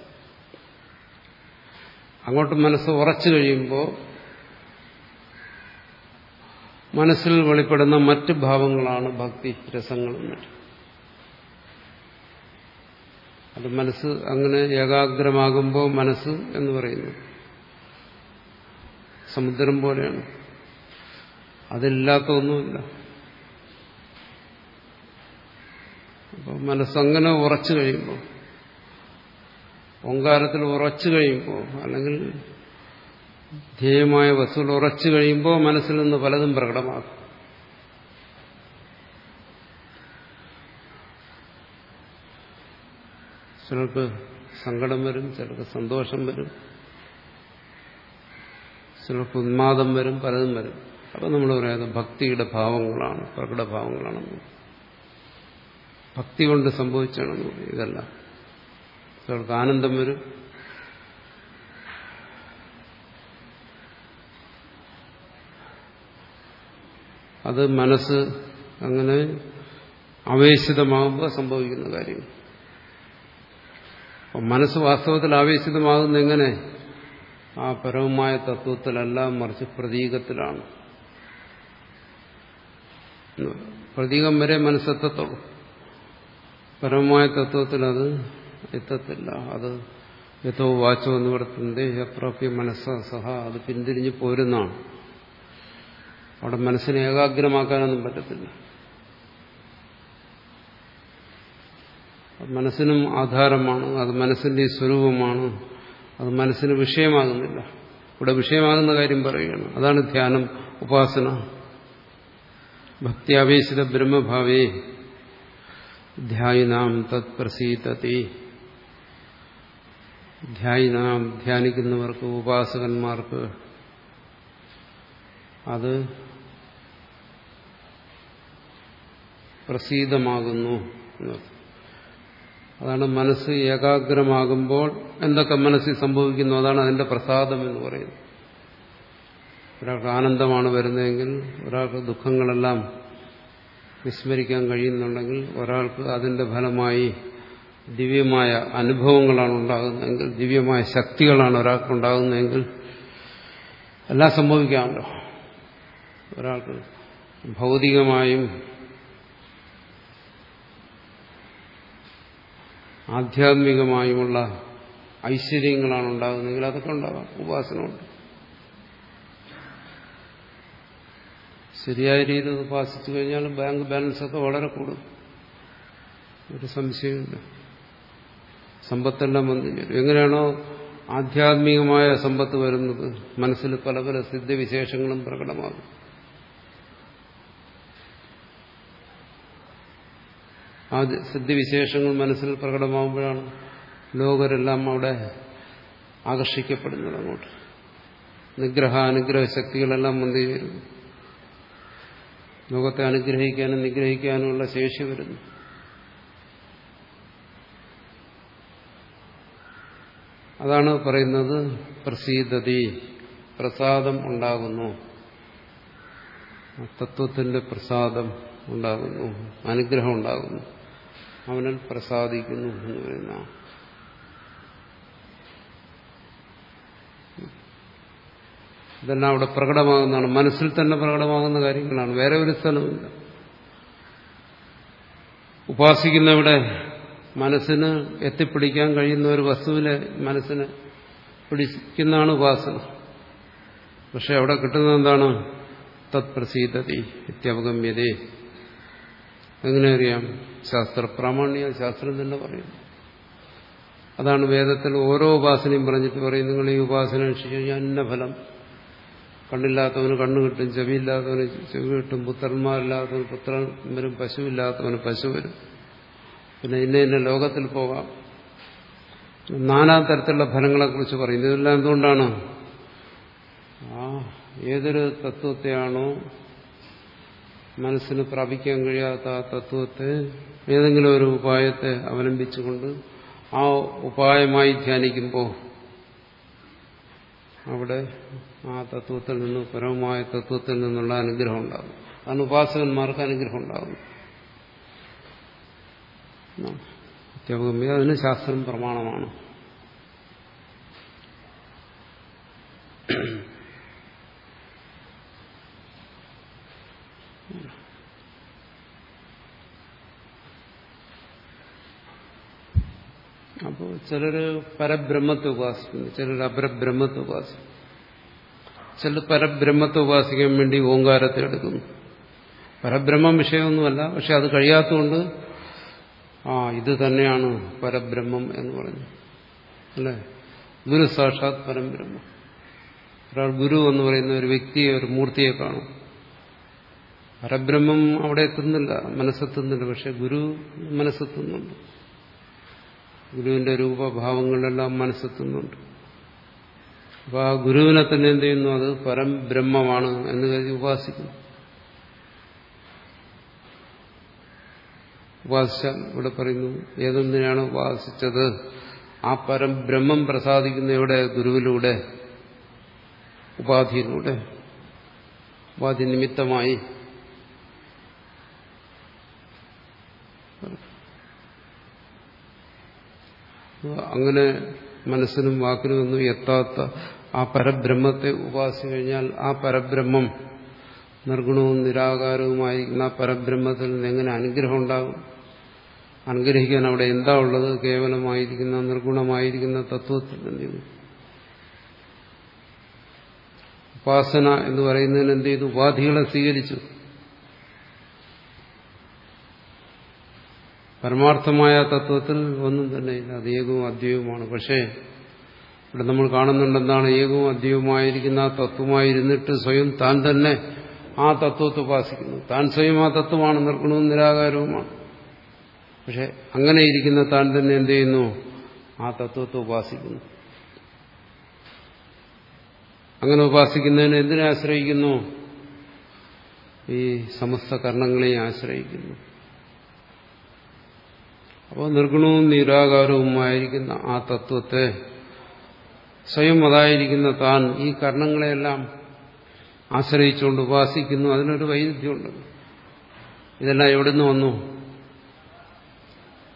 അങ്ങോട്ട് മനസ്സ് ഉറച്ചു കഴിയുമ്പോൾ മനസ്സിൽ വെളിപ്പെടുന്ന മറ്റ് ഭാവങ്ങളാണ് ഭക്തി രസങ്ങളും മറ്റും അത് മനസ്സ് അങ്ങനെ ഏകാഗ്രമാകുമ്പോൾ മനസ്സ് എന്ന് പറയുന്നു സമുദ്രം പോലെയാണ്. അതില്ലാത്ത ഒന്നുമില്ല അപ്പോൾ മനസ്സങ്ങനെ ഉറച്ചു കഴിയുമ്പോൾ ഓങ്കാരത്തിൽ ഉറച്ചു കഴിയുമ്പോൾ അല്ലെങ്കിൽ ധ്യേയമായ വസ്തുവിൽ ഉറച്ചു കഴിയുമ്പോൾ മനസ്സിൽ നിന്ന് പലതും പ്രകടമാകും. ചിലർക്ക് സങ്കടം വരും ചിലർക്ക് സന്തോഷം വരും ചിലർക്ക് ഉന്മാദം വരും പലതും വരും. അപ്പം നമ്മൾ പറയാം ഭക്തിയുടെ ഭാവങ്ങളാണ് പ്രകടഭാവങ്ങളാണെന്ന്. ഭക്തി കൊണ്ട് സംഭവിച്ചാണെന്ന് പറയും. ഇതല്ല. ചിലർക്ക് ആനന്ദം വരും. അത് മനസ്സ് അങ്ങനെ ആവേശിതമാകുമ്പോൾ സംഭവിക്കുന്ന കാര്യം. അപ്പം മനസ്സ് വാസ്തവത്തിൽ ആവേശിതമാകുന്ന എങ്ങനെ? ആ പരമമായ തത്വത്തിലല്ല മറിച്ച് പ്രതീകത്തിലാണ്. പ്രതീകം വരെ മനസ്സെത്തത്തുള്ളൂ. പരമമായ തത്വത്തിൽ അത് എത്തത്തില്ല. അത് യഥോ വാച്ചോ കിടത്തുന്നത് അപ്രാപ്യ മനസ്സ. സഹ അത് പിന്തിരിഞ്ഞ് പോരുന്നതാണ്. അവിടെ മനസ്സിനെ ഏകാഗ്രമാക്കാനൊന്നും പറ്റത്തില്ല. മനസ്സിനും ആധാരമാണ് അത് മനസ്സിന്റെ സ്വരൂപമാണ് അത് മനസ്സിന് വിഷയമാകുന്നില്ല. ഇവിടെ വിഷയമാകുന്ന കാര്യം പറയുകയാണ്. അതാണ് ധ്യാനം ഉപാസന. ഭക്തിയാവേശിത ബ്രഹ്മഭാവേ ധ്യായിനാം തത് പ്രസീതത്തെ ധ്യായിനാം ധ്യാനിക്കുന്നവർക്ക് ഉപാസകന്മാർക്ക് അത് പ്രസീതമാകുന്നു അതാണ് മനസ്സ് ഏകാഗ്രമാകുമ്പോൾ എന്തൊക്കെ മനസ്സിൽ സംഭവിക്കുന്നു അതാണ് അതിന്റെ പ്രസാദം എന്ന് പറയുന്നത്. ഒരാൾക്ക് ആനന്ദമാണ് വരുന്നതെങ്കിൽ ഒരാൾക്ക് ദുഃഖങ്ങളെല്ലാം വിസ്മരിക്കാൻ കഴിയുന്നുണ്ടെങ്കിൽ ഒരാൾക്ക് അതിന്റെ ഫലമായി ദിവ്യമായ അനുഭവങ്ങളാണ് ഉണ്ടാകുന്നതെങ്കിൽ ദിവ്യമായ ശക്തികളാണ് ഒരാൾക്ക് ഉണ്ടാകുന്നതെങ്കിൽ എല്ലാം സംഭവിക്കാമല്ലോ. ഒരാൾക്ക് ഭൗതികമായും ആധ്യാത്മികമായുമുള്ള ഐശ്വര്യങ്ങളാണ് ഉണ്ടാകുന്നതെങ്കിൽ അതൊക്കെ ഉണ്ടാകാം. ഉപാസനമുണ്ട്. ശരിയായ രീതിയിൽ ഉപാസിച്ചു കഴിഞ്ഞാൽ ബാങ്ക് ബാലൻസ് ഒക്കെ വളരെ കൂടും. ഒരു സംശയമില്ല സമ്പത്തെല്ലാം വന്നു ചേരും എങ്ങനെയാണോ ആധ്യാത്മികമായ സമ്പത്ത് വരുന്നത്. മനസ്സിൽ പല പല സിദ്ധിവിശേഷങ്ങളും പ്രകടമാകും. ആ സിദ്ധിവിശേഷങ്ങൾ മനസ്സിൽ പ്രകടമാകുമ്പോഴാണ് ലോകരെല്ലാം അവിടെ ആകർഷിക്കപ്പെടുന്നത് അങ്ങോട്ട്. നിഗ്രഹ അനുഗ്രഹ ശക്തികളെല്ലാം വന്നു ലോകത്തെ അനുഗ്രഹിക്കാനും നിഗ്രഹിക്കാനുമുള്ള ശേഷി വരുന്നു. അതാണ് പറയുന്നത് പ്രസീതതി. പ്രസാദം ഉണ്ടാകുന്നു. തത്വത്തിന്റെ പ്രസാദം ഉണ്ടാകുന്നു. അനുഗ്രഹം ഉണ്ടാകുന്നു. അവനൻ പ്രസാദിക്കുന്നു എന്ന് പറയുന്ന. ഇതെല്ലാം അവിടെ പ്രകടമാകുന്നതാണ്. മനസ്സിൽ തന്നെ പ്രകടമാകുന്ന കാര്യങ്ങളാണ്. വേറെ ഒരു സ്ഥലമില്ല ഉപാസിക്കുന്നവിടെ മനസ്സിന് എത്തിപ്പിടിക്കാൻ കഴിയുന്ന ഒരു വസ്തുവിനെ മനസ്സിന് പിടിക്കുന്നതാണ് ഉപാസന. പക്ഷെ അവിടെ കിട്ടുന്നത് എന്താണ്? തത്പ്രസീതതി ഇത്യവഗമ്യതേ. എങ്ങനെ അറിയാം ശാസ്ത്ര പ്രാമാണിക ശാസ്ത്രം തന്നെ പറയുന്നു. അതാണ് വേദത്തിൽ ഓരോ ഉപാസനയും പറഞ്ഞിട്ട് പറയും നിങ്ങൾ ഈ ഉപാസന കഴിഞ്ഞാൽ ഇന്ന ഫലം. കണ്ണില്ലാത്തവന് കണ്ണു കിട്ടും ചെവിയില്ലാത്തവന് ചെവി കിട്ടും പുത്രന്മാരില്ലാത്തവന് പുത്രൻ വരും പശുവില്ലാത്തവന് പശു വരും. പിന്നെ ഇന്ന ഇന്ന ലോകത്തിൽ പോകാം. നാനാ തരത്തിലുള്ള ഫലങ്ങളെക്കുറിച്ച് പറയും ഇതെല്ലാം എന്തുകൊണ്ടാണ്? ആ ഏതൊരു തത്വത്തെയാണോ മനസ്സിന് പ്രാപിക്കാൻ കഴിയാത്ത ആ തത്വത്തെ ഏതെങ്കിലും ഒരു ഉപായത്തെ അവലംബിച്ചുകൊണ്ട് ആ ഉപായമായി ധ്യാനിക്കുമ്പോൾ അവിടെ ആ തത്വത്തിൽ നിന്ന് പരമമായ തത്വത്തിൽ നിന്നുള്ള അനുഗ്രഹം ഉണ്ടാകും. അതാണ് ഉപാസകന്മാർക്ക് അനുഗ്രഹം ഉണ്ടാകും അധ്യാപകമ്യ അതിന് ശാസ്ത്രം പ്രമാണമാണ്. അപ്പോൾ ചിലര് പരബ്രഹ്മത്തെ ഉപാസിക്കുന്നു ചിലർ അപരബ്രഹ്മത്തെ ഉപാസിക്കുന്നു ചിലർ പരബ്രഹ്മത്തെ ഉപാസിക്കാൻ വേണ്ടി ഓങ്കാരത്തെ എടുക്കുന്നു പരബ്രഹ്മം വിഷയമൊന്നുമല്ല. പക്ഷെ അത് കഴിയാത്തതുകൊണ്ട് ആ ഇത് തന്നെയാണ് പരബ്രഹ്മം എന്ന് പറഞ്ഞു അല്ലേ? ഗുരു സാക്ഷാത് പരബ്രഹ്മം. ഒരാൾ ഗുരു എന്ന് പറയുന്ന ഒരു വ്യക്തിയെ ഒരു മൂർത്തിയെ കാണും. പരബ്രഹ്മം അവിടെ എത്തുന്നില്ല മനസ്സെത്തുന്നില്ല പക്ഷെ ഗുരു മനസ്സെത്തുന്നുണ്ട്. ഗുരുവിന്റെ രൂപഭാവങ്ങളിലെല്ലാം മനസ്സെത്തുന്നുണ്ട്. അപ്പൊ ആ ഗുരുവിനെ തന്നെ എന്ത് ചെയ്യുന്നു? അത് പരംബ്രഹ്മമാണ് എന്ന് കരുതി ഉപാസിക്കുന്നു. ഉപാസിച്ചാൽ ഇവിടെ പറയുന്നു ഏതൊന്നിനാണ് ഉപാസിച്ചത് ആ പരം ബ്രഹ്മം പ്രസാദിക്കുന്ന എവിടെ? ഗുരുവിലൂടെ ഉപാധിയിലൂടെ ഉപാധി നിമിത്തമായി. അങ്ങനെ മനസ്സിനും വാക്കിനും ഒന്നും എത്താത്ത ആ പരബ്രഹ്മത്തെ ഉപാസിച്ചു കഴിഞ്ഞാൽ ആ പരബ്രഹ്മം നിർഗുണവും നിരാകാരവുമായിരിക്കുന്ന ആ പരബ്രഹ്മത്തിൽ നിന്ന് എങ്ങനെ അനുഗ്രഹം ഉണ്ടാകും? അനുഗ്രഹിക്കാൻ അവിടെ എന്താ ഉള്ളത്? കേവലമായിരിക്കുന്ന നിർഗുണമായിരിക്കുന്ന തത്വത്തിൽ എന്ത് ഉപാസന എന്ന് പറയുന്നതിന് എന്ത് ചെയ്തു? ഉപാധികളെ സ്വീകരിച്ചു. പരമാർത്ഥമായ തത്വത്തിൽ ഒന്നും തന്നെ ഇല്ല. അത് ഏകവും അദ്വൈവുമാണ് പക്ഷേ ഇവിടെ നമ്മൾ കാണുന്നുണ്ടെന്താണ് ഏകവും അദ്വൈവുമായിരിക്കുന്ന ആ തത്വമായിരുന്നിട്ട് സ്വയം താൻ തന്നെ ആ തത്വത്തെ ഉപാസിക്കുന്നു. താൻ സ്വയം ആ തത്വമാണ്. നിർഗുണവും നിരാകാരവുമാണ്. പക്ഷെ അങ്ങനെ ഇരിക്കുന്ന താൻ തന്നെ എന്ത് ചെയ്യുന്നു? ആ തത്വത്തെ ഉപാസിക്കുന്നു. അങ്ങനെ ഉപാസിക്കുന്നതിന് എന്തിനെ ആശ്രയിക്കുന്നു? ഈ സമസ്ത കർണങ്ങളെയും ആശ്രയിക്കുന്നു. അപ്പോൾ നിർഗുണവും നിരാകാരവുമായിരിക്കുന്ന ആ തത്വത്തെ സ്വയം അതായിരിക്കുന്ന താൻ ഈ കർണങ്ങളെയെല്ലാം ആശ്രയിച്ചുകൊണ്ട് ഉപാസിക്കുന്നു. അതിനൊരു വൈരുദ്ധ്യമുണ്ട്. ഇതെല്ലാം എവിടെ നിന്ന് വന്നു?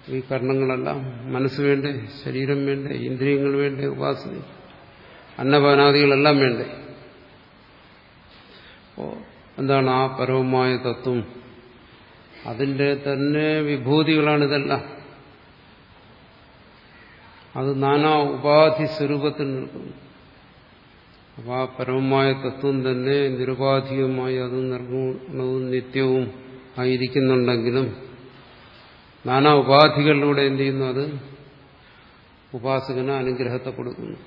ഈ കർണങ്ങളെല്ലാം മനസ്സ് വേണ്ടേ ശരീരം വേണ്ടേ ഇന്ദ്രിയങ്ങൾ വേണ്ടേ ഉപാസന അന്നപാനാദികളെല്ലാം വേണ്ടേ. അപ്പോൾ എന്താണ് ആ പരമമായ തത്വം? അതിന്റെ തന്നെ വിഭൂതികളാണിതെല്ലാം. അത് നാനാ ഉപാധി സ്വരൂപത്തിൽ നിൽക്കുന്നു. അപ്പോൾ ആ പരമമായ തത്വം തന്നെ നിരുപാധികമായി അത് നിർഗുണവും നിത്യവും ആയിരിക്കുന്നുണ്ടെങ്കിലും നാനാ ഉപാധികളിലൂടെ എന്ത് ചെയ്യുന്നു അത്? ഉപാസകന് അനുഗ്രഹത്തെ കൊടുക്കുന്നു.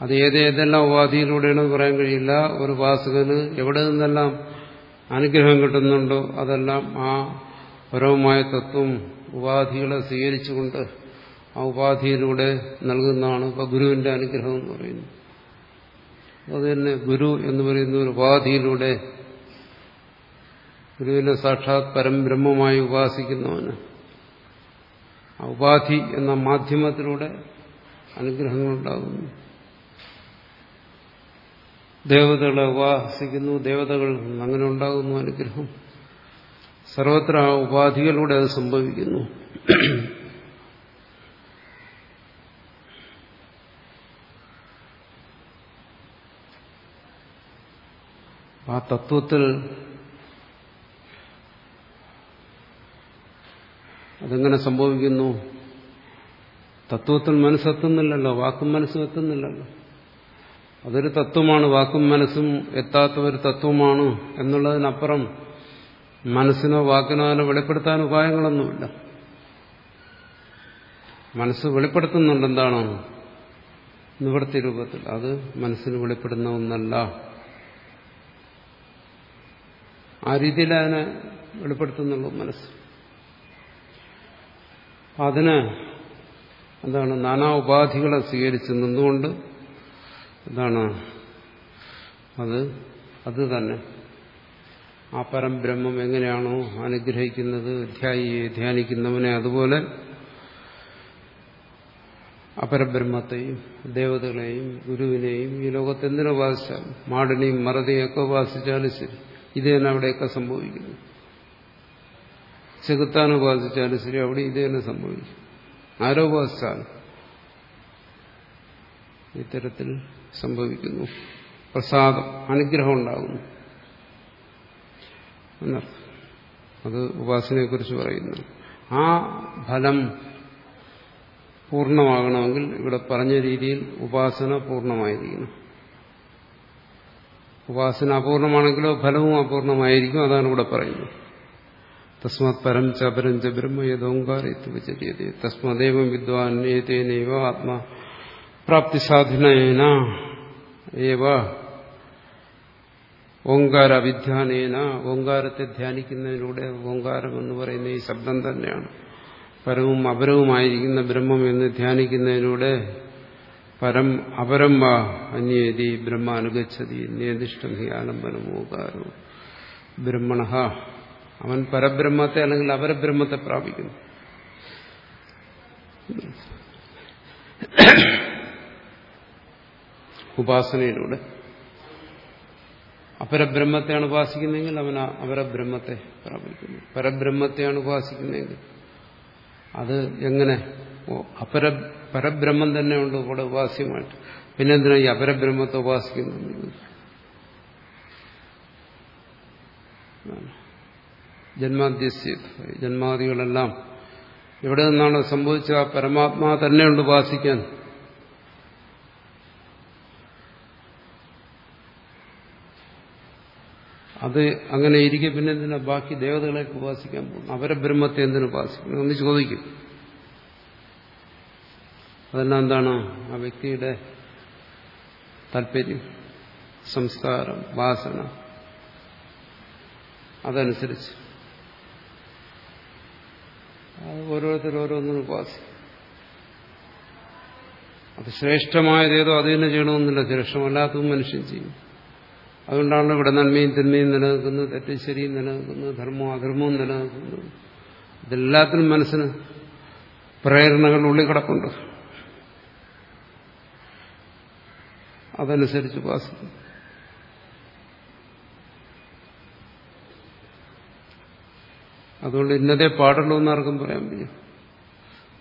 അത് ഏതേതെല്ലാം ഉപാധിയിലൂടെയാണെന്ന് പറയാൻ കഴിയില്ല. ഒരു ഉപാസകന് എവിടെ നിന്നെല്ലാം അനുഗ്രഹം കിട്ടുന്നുണ്ടോ അതെല്ലാം ആ പരവുമായ തത്വം ഉപാധികളെ സ്വീകരിച്ചുകൊണ്ട് ആ ഉപാധിയിലൂടെ നൽകുന്നതാണ് ഇപ്പൊ ഗുരുവിന്റെ അനുഗ്രഹം എന്ന് പറയുന്നത്. അതുതന്നെ ഗുരു എന്ന് പറയുന്ന ഒരു ഉപാധിയിലൂടെ ഗുരുവിനെ സാക്ഷാത് പരംബ്രഹ്മമായി ഉപാസിക്കുന്നവന്. ഉപാധി എന്ന മാധ്യമത്തിലൂടെ അനുഗ്രഹങ്ങളുണ്ടാകുന്നു. ദേവതകളെ ഉപാസിക്കുന്നു ദേവതകൾ അങ്ങനെ ഉണ്ടാകുന്നു അനുഗ്രഹം. സർവത്ര ഉപാധികളിലൂടെ അത് സംഭവിക്കുന്നു. ആ തത്വത്തിൽ അതെങ്ങനെ സംഭവിക്കുന്നു? തത്വത്തിൽ മനസ്സെത്തുന്നില്ലല്ലോ വാക്കും മനസ്സും എത്തുന്നില്ലല്ലോ. അതൊരു തത്വമാണ് വാക്കും മനസ്സും എത്താത്ത ഒരു തത്വമാണ് എന്നുള്ളതിനപ്പുറം മനസ്സിനോ വാക്കിനോ അതിനെ വെളിപ്പെടുത്താൻ ഉപായങ്ങളൊന്നുമില്ല. മനസ്സ് വെളിപ്പെടുത്തുന്നുണ്ട് എന്താണോ? നിവൃത്തി രൂപത്തിൽ. അത് മനസ്സിന് വെളിപ്പെടുന്ന ഒന്നല്ല. ആ രീതിയിൽ അതിനെ വെളിപ്പെടുത്തുന്നുള്ളൂ മനസ്സ്. അതിന് എന്താണ് നാനാ ഉപാധികളെ സ്വീകരിച്ച് നിന്നുകൊണ്ട് എന്താണ് അത് അത് തന്നെ. ആ പരംബ്രഹ്മം എങ്ങനെയാണോ അനുഗ്രഹിക്കുന്നത് ധ്യാനിക്കുന്നവനെ അതുപോലെ അപരബ്രഹ്മത്തെയും ദേവതകളെയും ഗുരുവിനെയും ഈ ലോകത്തെന്തിനോ ബാധിച്ചാലും മാടിനെയും മറതിയും ഉപാസിച്ചാലും ശരി. ഇത് തന്നെ അവിടെയൊക്കെ സംഭവിക്കുന്നു ചെകുത്താൻ ഉപാസിച്ചാലും ശരി അവിടെ ഇത് തന്നെ സംഭവിച്ചു. ആരോ ഉപാസിച്ചാണ്. ഇത്തരത്തിൽ സംഭവിക്കുന്നു. പ്രസാദം അനുഗ്രഹം ഉണ്ടാകുന്നു. എന്നർത്ഥം. അത് ഉപാസനയെക്കുറിച്ച് പറയുന്നു. ആ ഫലം പൂർണമാകണമെങ്കിൽ ഇവിടെ പറഞ്ഞ രീതിയിൽ ഉപാസന പൂർണമായിരിക്കണം. ഉപാസന അപൂർണമാണെങ്കിലോ ഫലവും അപൂർണമായിരിക്കും അതാണ് ഇവിടെ പറയുന്നത്. തസ്മാത് പരം ച പരം ച ബ്രഹ്മ യഥോങ്കാര വിചര്യത തസ്മദേവം വിദ്വാൻ ഏതേനൈവ ആത്മാ പ്രാപ്തി സാധനേന ഏവ ഓങ്കാര വിധ്യാനേന ഓങ്കാരത്തെ ധ്യാനിക്കുന്നതിലൂടെ ഓങ്കാരം എന്ന് പറയുന്ന ഈ ശബ്ദം തന്നെയാണ്। പരവും അപരവുമായിരിക്കുന്ന ബ്രഹ്മം എന്ന് ധ്യാനിക്കുന്നതിലൂടെ പരം അപരം വാ അന്യേതി ബ്രഹ്മ അനുഗച്ഛതി നിയതിഷ്ടം ഹി ആലംബനമോകാരോ ബ്രഹ്മണ അവൻ പരബ്രഹ്മത്തെ അല്ലെങ്കിൽ അപരബ്രഹ്മത്തെ പ്രാപിക്കുന്നു. ഉപാസനയിലൂടെ. അപരബ്രഹ്മത്തെയാണ് ഉപാസിക്കുന്നതെങ്കിൽ അവൻ അപരബ്രഹ്മത്തെ പ്രാപിക്കുന്നു. പരബ്രഹ്മത്തെയാണ് ഉപാസിക്കുന്നതെങ്കിൽ അത് എങ്ങനെ? അപര പരബ്രഹ്മം തന്നെ ഉണ്ട് ഇവിടെ ഉപാസ്യമായിട്ട്. പിന്നെ എന്തിനാ ഈ അപരബ്രഹ്മത്തെ ഉപാസിക്കുന്നത് ജന്മാദ്യസ്യ ജന്മാദികളെല്ലാം. എവിടെ നിന്നാണ് സംഭവിച്ച ആ പരമാത്മാ തന്നെയുണ്ട് ഉപാസിക്കാൻ. അത് അങ്ങനെ ഇരിക്കെ പിന്നെ എന്തിനാ? ബാക്കി ദേവതകളെ ഉപാസിക്കാൻ പോകും അവരെ ബ്രഹ്മത്തെ എന്തിനു ഉപാസിക്കണം എന്ന് ചോദിക്കും. അതെല്ലാം എന്താണ് ആ വ്യക്തിയുടെ താല്പര്യം? സംസ്കാരം വാസന. അതനുസരിച്ച്. അത് ഓരോരുത്തർ ഓരോന്നിനും ഉപാസിക്കും. അത് ശ്രേഷ്ഠമായതേതോ അത് തന്നെ ചെയ്യണമെന്നില്ല. ശ്രേഷ്ഠമല്ലാത്തതും മനുഷ്യൻ ചെയ്യും. അതുകൊണ്ടാണ് ഇവിടെ നന്മയും തിന്മയും നിലനിൽക്കുന്നത് തെറ്റും ശരിയും നിലനിൽക്കുന്നത് ധർമ്മവും അധർമ്മവും നിലനിൽക്കുന്നത്. ഇതെല്ലാത്തിനും മനസ്സിന് പ്രേരണകൾ ഉള്ളിൽ കിടപ്പുണ്ട്. അതനുസരിച്ച് ഉപാസിക്കും. അതുകൊണ്ട് ഇന്നതേ പാടുള്ളൂ എന്ന് ആർക്കും പറയാൻ പറ്റും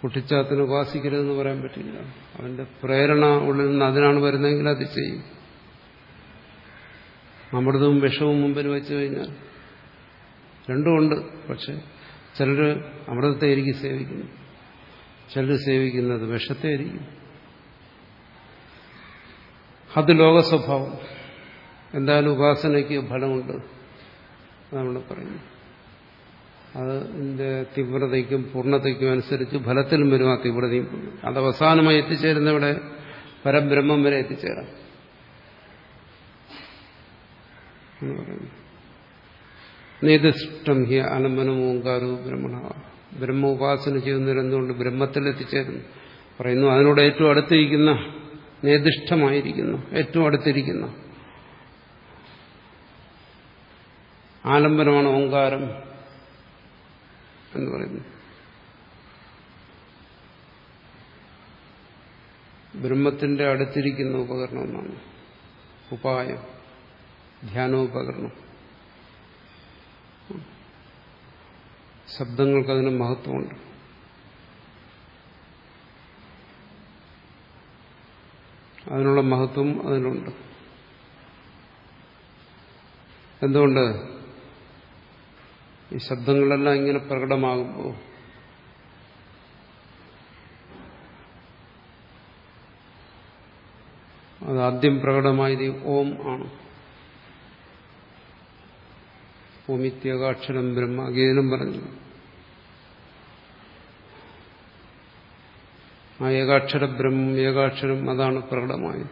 കുട്ടിച്ചാത്തിന് ഉപാസിക്കരുതെന്ന് പറയാൻ പറ്റില്ല. അവന്റെ പ്രേരണ ഉള്ളിൽ നിന്ന് അതിനാണ് വരുന്നതെങ്കിൽ അത് ചെയ്യും. അമൃതവും വിഷവും മുമ്പിൽ വെച്ചു കഴിഞ്ഞാൽ രണ്ടുമുണ്ട് പക്ഷെ ചിലർ അമൃതത്തെ ആയിരിക്കും സേവിക്കുന്നു. ചിലർ സേവിക്കുന്നത് വിഷത്തെ ആയിരിക്കും. അത് ലോക സ്വഭാവം. എന്തായാലും ഉപാസനയ്ക്ക് ഫലമുണ്ട്. നമ്മൾ പറയുന്നു അതിന്റെ തീവ്രതയ്ക്കും പൂർണതയ്ക്കും അനുസരിച്ച് ഫലത്തിലും വരും ആ തീവ്രതയും. അത് അവസാനമായി എത്തിച്ചേരുന്ന ഇവിടെ പരബ്രഹ്മം വരെ എത്തിച്ചേരാം. നിതിഷ്ടം ഹി അലംബനം ഓങ്കാരവും ബ്രഹ്മണ. ബ്രഹ്മ ഉപാസന ചെയ്യുന്നവരെന്തുകൊണ്ട് ബ്രഹ്മത്തിൽ എത്തിച്ചേരുന്നു? പറയുന്നു അതിനോട് ഏറ്റവും അടുത്തിരിക്കുന്ന നേതിഷ്ഠമായിരിക്കുന്നു ഏറ്റവും അടുത്തിരിക്കുന്ന. ആലംബനമാണ് ഓങ്കാരം. എന്ന് പറയുന്നു. ബ്രഹ്മത്തിന്റെ അടുത്തിരിക്കുന്ന ഉപകരണം എന്നാണ്. ഉപായം ധ്യാനോപകരണം. ശബ്ദങ്ങൾക്ക് അതിന് മഹത്വമുണ്ട്. അതിനുള്ള മഹത്വം അതിനുണ്ട് എന്തുകൊണ്ട്? ഈ ശബ്ദങ്ങളെല്ലാം ഇങ്ങനെ പ്രകടമാകുമ്പോൾ അത് ആദ്യം പ്രകടമായത് ഓം ആണ്. ഓമിത്യകാക്ഷരം ബ്രഹ്മ ഗീതനും പറഞ്ഞു ആ ഏകാക്ഷര ബ്രഹ്മം ഏകാക്ഷരം അതാണ് പ്രകടമായത്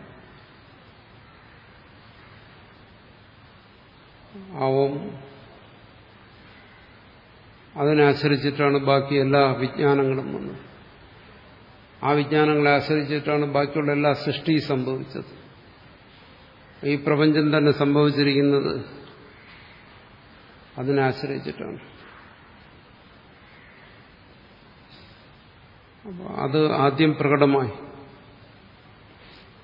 ആ ഓം അതിനനുസരിച്ചിട്ടാണ് ബാക്കി എല്ലാ വിജ്ഞാനങ്ങളും വന്നത്. ആ വിജ്ഞാനങ്ങളെ ആശ്രയിച്ചിട്ടാണ് ബാക്കിയുള്ള എല്ലാ സൃഷ്ടി സംഭവിച്ചത്. ഈ പ്രപഞ്ചം തന്നെ സംഭവിച്ചിരിക്കുന്നത് അതിനാശ്രയിച്ചിട്ടാണ് അത് ആദ്യം പ്രകടമായി.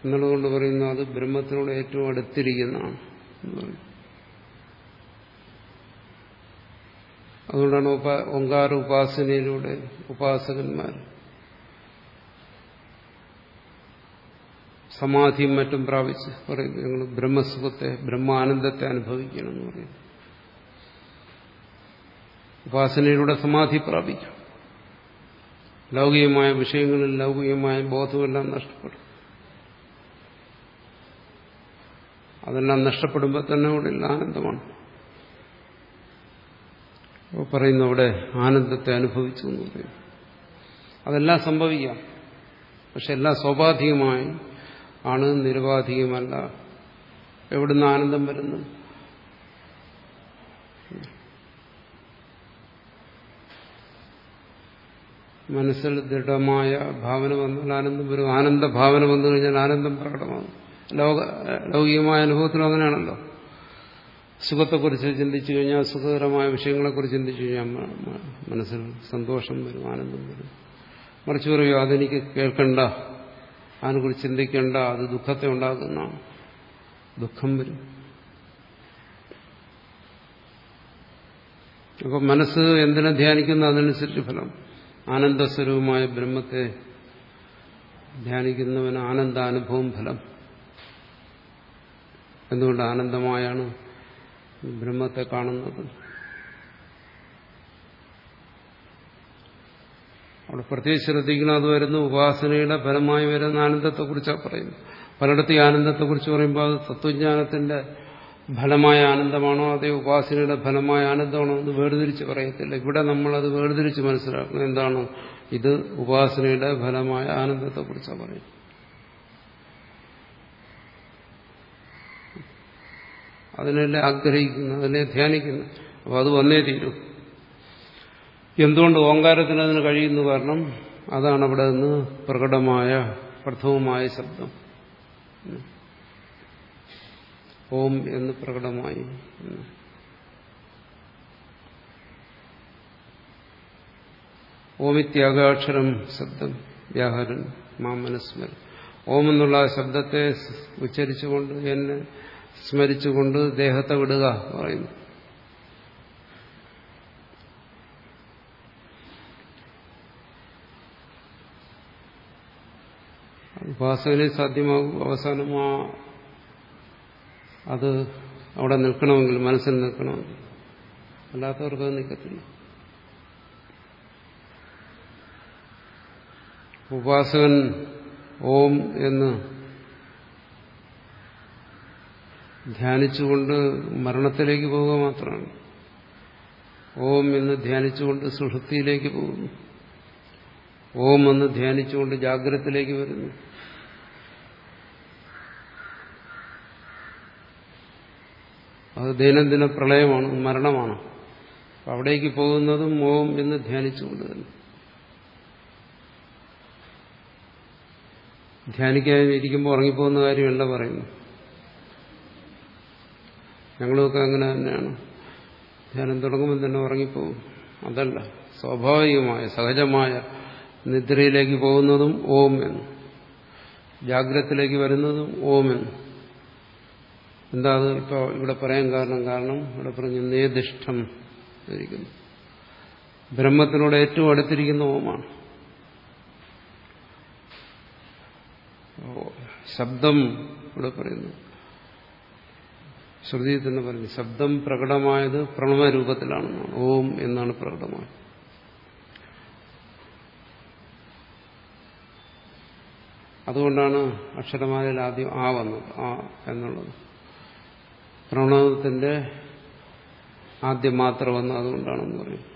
എന്നുള്ളതുകൊണ്ട് പറയുന്നു അത് ബ്രഹ്മത്തിനോട് ഏറ്റവും അടുത്തിരിക്കുന്നതാണ് എന്ന് പറയും അതുകൊണ്ടാണ് ഓങ്കാര ഉപാസനയിലൂടെ ഉപാസകന്മാർ സമാധിയും മറ്റും പ്രാപിച്ച് പറയുന്നു ഞങ്ങൾ ബ്രഹ്മസുഖത്തെ ബ്രഹ്മാനന്ദത്തെ അനുഭവിക്കണം എന്ന് പറയുന്നു. ഉപാസനയിലൂടെ സമാധി പ്രാപിക്കും ലൗകികമായ വിഷയങ്ങളിൽ ലൗകികമായ ബോധമെല്ലാം നഷ്ടപ്പെടും. അതെല്ലാം നഷ്ടപ്പെടുമ്പോൾ തന്നെ ഉള്ളിൽ ആനന്ദമാണ്. പറയുന്നു അവിടെ ആനന്ദത്തെ അനുഭവിച്ചു എന്ന് പറയും. അതെല്ലാം സംഭവിക്കാം. പക്ഷെ എല്ലാം സ്വാഭാവികമായി ആണ് നിരുപാധികമല്ല. എവിടുന്ന് ആനന്ദം വരുന്നു? മനസ്സിൽ ദൃഢമായ ഭാവന വന്നാൽ ആനന്ദം വരും. ആനന്ദ ഭാവന വന്നു കഴിഞ്ഞാൽ ആനന്ദം പ്രകടമാകും. ലോക ലൗകികമായ അനുഭവത്തിലും അങ്ങനെയാണല്ലോ. സുഖത്തെക്കുറിച്ച് ചിന്തിച്ചു കഴിഞ്ഞാൽ സുഖകരമായ വിഷയങ്ങളെക്കുറിച്ച് ചിന്തിച്ചു കഴിഞ്ഞാൽ മനസ്സിൽ സന്തോഷം വരും ആനന്ദം വരും. മറിച്ച് പറയൂ അതെനിക്ക് കേൾക്കണ്ട അതിനെക്കുറിച്ച് ചിന്തിക്കേണ്ട അത് ദുഃഖത്തെ ഉണ്ടാക്കുന്ന ദുഃഖം വരും. അപ്പം മനസ്സ് എന്തിനെ ധ്യാനിക്കുന്നു അതനുസരിച്ച് ഫലം. ആനന്ദസ്വരൂപമായ ബ്രഹ്മത്തെ ധ്യാനിക്കുന്നവന് ആനന്ദാനുഭവം ഫലം. എന്തുകൊണ്ട് ആനന്ദമായാണ്? ബ്രഹ്മത്തെ കാണുന്നത്. അവിടെ പ്രത്യേകിച്ച് ശ്രദ്ധിക്കണം അത് വരുന്നു ഉപാസനയുടെ ഫലമായി വരുന്ന ആനന്ദത്തെക്കുറിച്ചാണ് പറയുന്നത്. പലയിടത്തും ആനന്ദത്തെക്കുറിച്ച് പറയുമ്പോൾ അത് തത്വജ്ഞാനത്തിന്റെ ഫലമായ ആനന്ദമാണോ അതേ ഉപാസനയുടെ ഫലമായ ആനന്ദമാണോ എന്ന് വേർതിരിച്ച് പറയത്തില്ല. ഇവിടെ നമ്മൾ അത് വേർതിരിച്ച് മനസ്സിലാക്കുന്നത് എന്താണ്? ഇത് ഉപാസനയുടെ ഫലമായ ആനന്ദത്തെക്കുറിച്ചാണ് പറയുന്നത്. അതിനല്ലേ ആഗ്രഹിക്കുന്നു അതിനെ ധ്യാനിക്കുന്നു. അപ്പോൾ അത് വന്നേ തീരൂ. എന്തുകൊണ്ട് ഓങ്കാരത്തിന് അതിന് കഴിയുന്നു കാരണം അതാണ് അവിടെ നിന്ന് പ്രകടമായ പ്രഥമമായ ശബ്ദം. ഓം എന്ന് പ്രകടമായി. ഓമിത്യാഗാക്ഷരം ശബ്ദം വ്യാഹരൻ മാമനസ്മരൻ ഓം എന്നുള്ള ശബ്ദത്തെ ഉച്ചരിച്ചുകൊണ്ട് എന്നെ സ്മരിച്ചുകൊണ്ട് ദേഹത്തെ വിടുക എന്ന് പറയുന്നു. ഉപാസകനെ സാധ്യമാകും അവസാനം ആ അത് അവിടെ നിൽക്കണമെങ്കിൽ മനസ്സിൽ നിൽക്കണമെങ്കിൽ അല്ലാത്തവർക്ക് അത് നിൽക്കത്തില്ല. ഉപാസകൻ ഓം എന്ന് ധ്യാനിച്ചുകൊണ്ട് മരണത്തിലേക്ക് പോവുക മാത്രമാണ്. ഓം എന്ന് ധ്യാനിച്ചുകൊണ്ട് സുഷുപ്തിയിലേക്ക് പോകുന്നു. ഓം എന്ന് ധ്യാനിച്ചുകൊണ്ട് ജാഗ്രതത്തിലേക്ക് വരുന്നു. അത് ദൈനംദിന പ്രളയമാണ് മരണമാണ്. അവിടേക്ക് പോകുന്നതും ഓം എന്ന് ധ്യാനിച്ചുകൊണ്ട് തന്നെ. ധ്യാനിക്കാതിരിക്കുമ്പോൾ ഉറങ്ങിപ്പോകുന്ന കാര്യമല്ല പറയുന്നു ഞങ്ങളൊക്കെ അങ്ങനെ തന്നെയാണ്. ധ്യാനം തുടങ്ങുമ്പോൾ തന്നെ ഉറങ്ങിപ്പോകും അതല്ല സ്വാഭാവികമായ സഹജമായ നിദ്രയിലേക്ക് പോകുന്നതും ഓം എന്ന്. ജാഗ്രതത്തിലേക്ക് വരുന്നതും ഓം എന്ന്. എന്താ അത് ഇപ്പോൾ ഇവിടെ പറയാൻ കാരണം? കാരണം ഇവിടെ പറഞ്ഞു നേദിഷ്ടം ഇരിക്കുന്നു ബ്രഹ്മത്തിനോട് ഏറ്റവും അടുത്തിരിക്കുന്ന ഓമാണ്. ശബ്ദം ഇവിടെ പറയുന്നു. ശ്രുതിയിൽ തന്നെ പറഞ്ഞു ശബ്ദം പ്രകടമായത് പ്രണവരൂപത്തിലാണെന്നാണ്. ഓം എന്നാണ് പ്രകടമായത്. അതുകൊണ്ടാണ് അക്ഷരമാലയിൽ ആദ്യം ആ വന്നത് ആ എന്നുള്ളത്. പ്രണവത്തിന്റെ ആദ്യം മാത്രം വന്ന് അതുകൊണ്ടാണെന്ന് പറയും.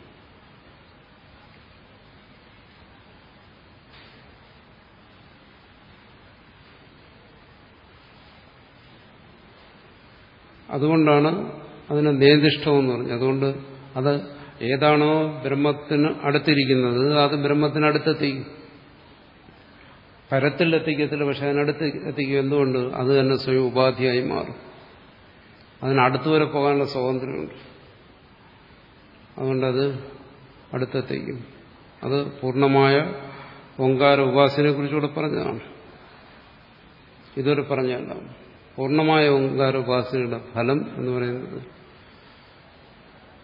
അതുകൊണ്ടാണ് അതിനെ നേതിഷ്ടമെന്ന് പറഞ്ഞു അതുകൊണ്ട് അത് ഏതാണോ ബ്രഹ്മത്തിന് അടുത്തിരിക്കുന്നത് അത് ബ്രഹ്മത്തിന് പരത്തിൽ എത്തിക്കത്തില്ല പക്ഷെ അതിനടുത്ത് എത്തിക്കും എന്തുകൊണ്ട്? അത് തന്നെ സ്വയം ഉപാധിയായി മാറും. അതിനടുത്ത് വരെ പോകാനുള്ള സ്വാതന്ത്ര്യമുണ്ട്. അതുകൊണ്ടത് അടുത്തെത്തിക്കും. അത് പൂർണമായ ഓങ്കാര ഉപാസനയെ കുറിച്ചുകൂടെ പറഞ്ഞതാണ്. ഇതുവരെ പറഞ്ഞല്ല പൂർണമായ ഓങ്കാര ഉപാസനയുടെ ഫലം എന്ന് പറയുന്നത്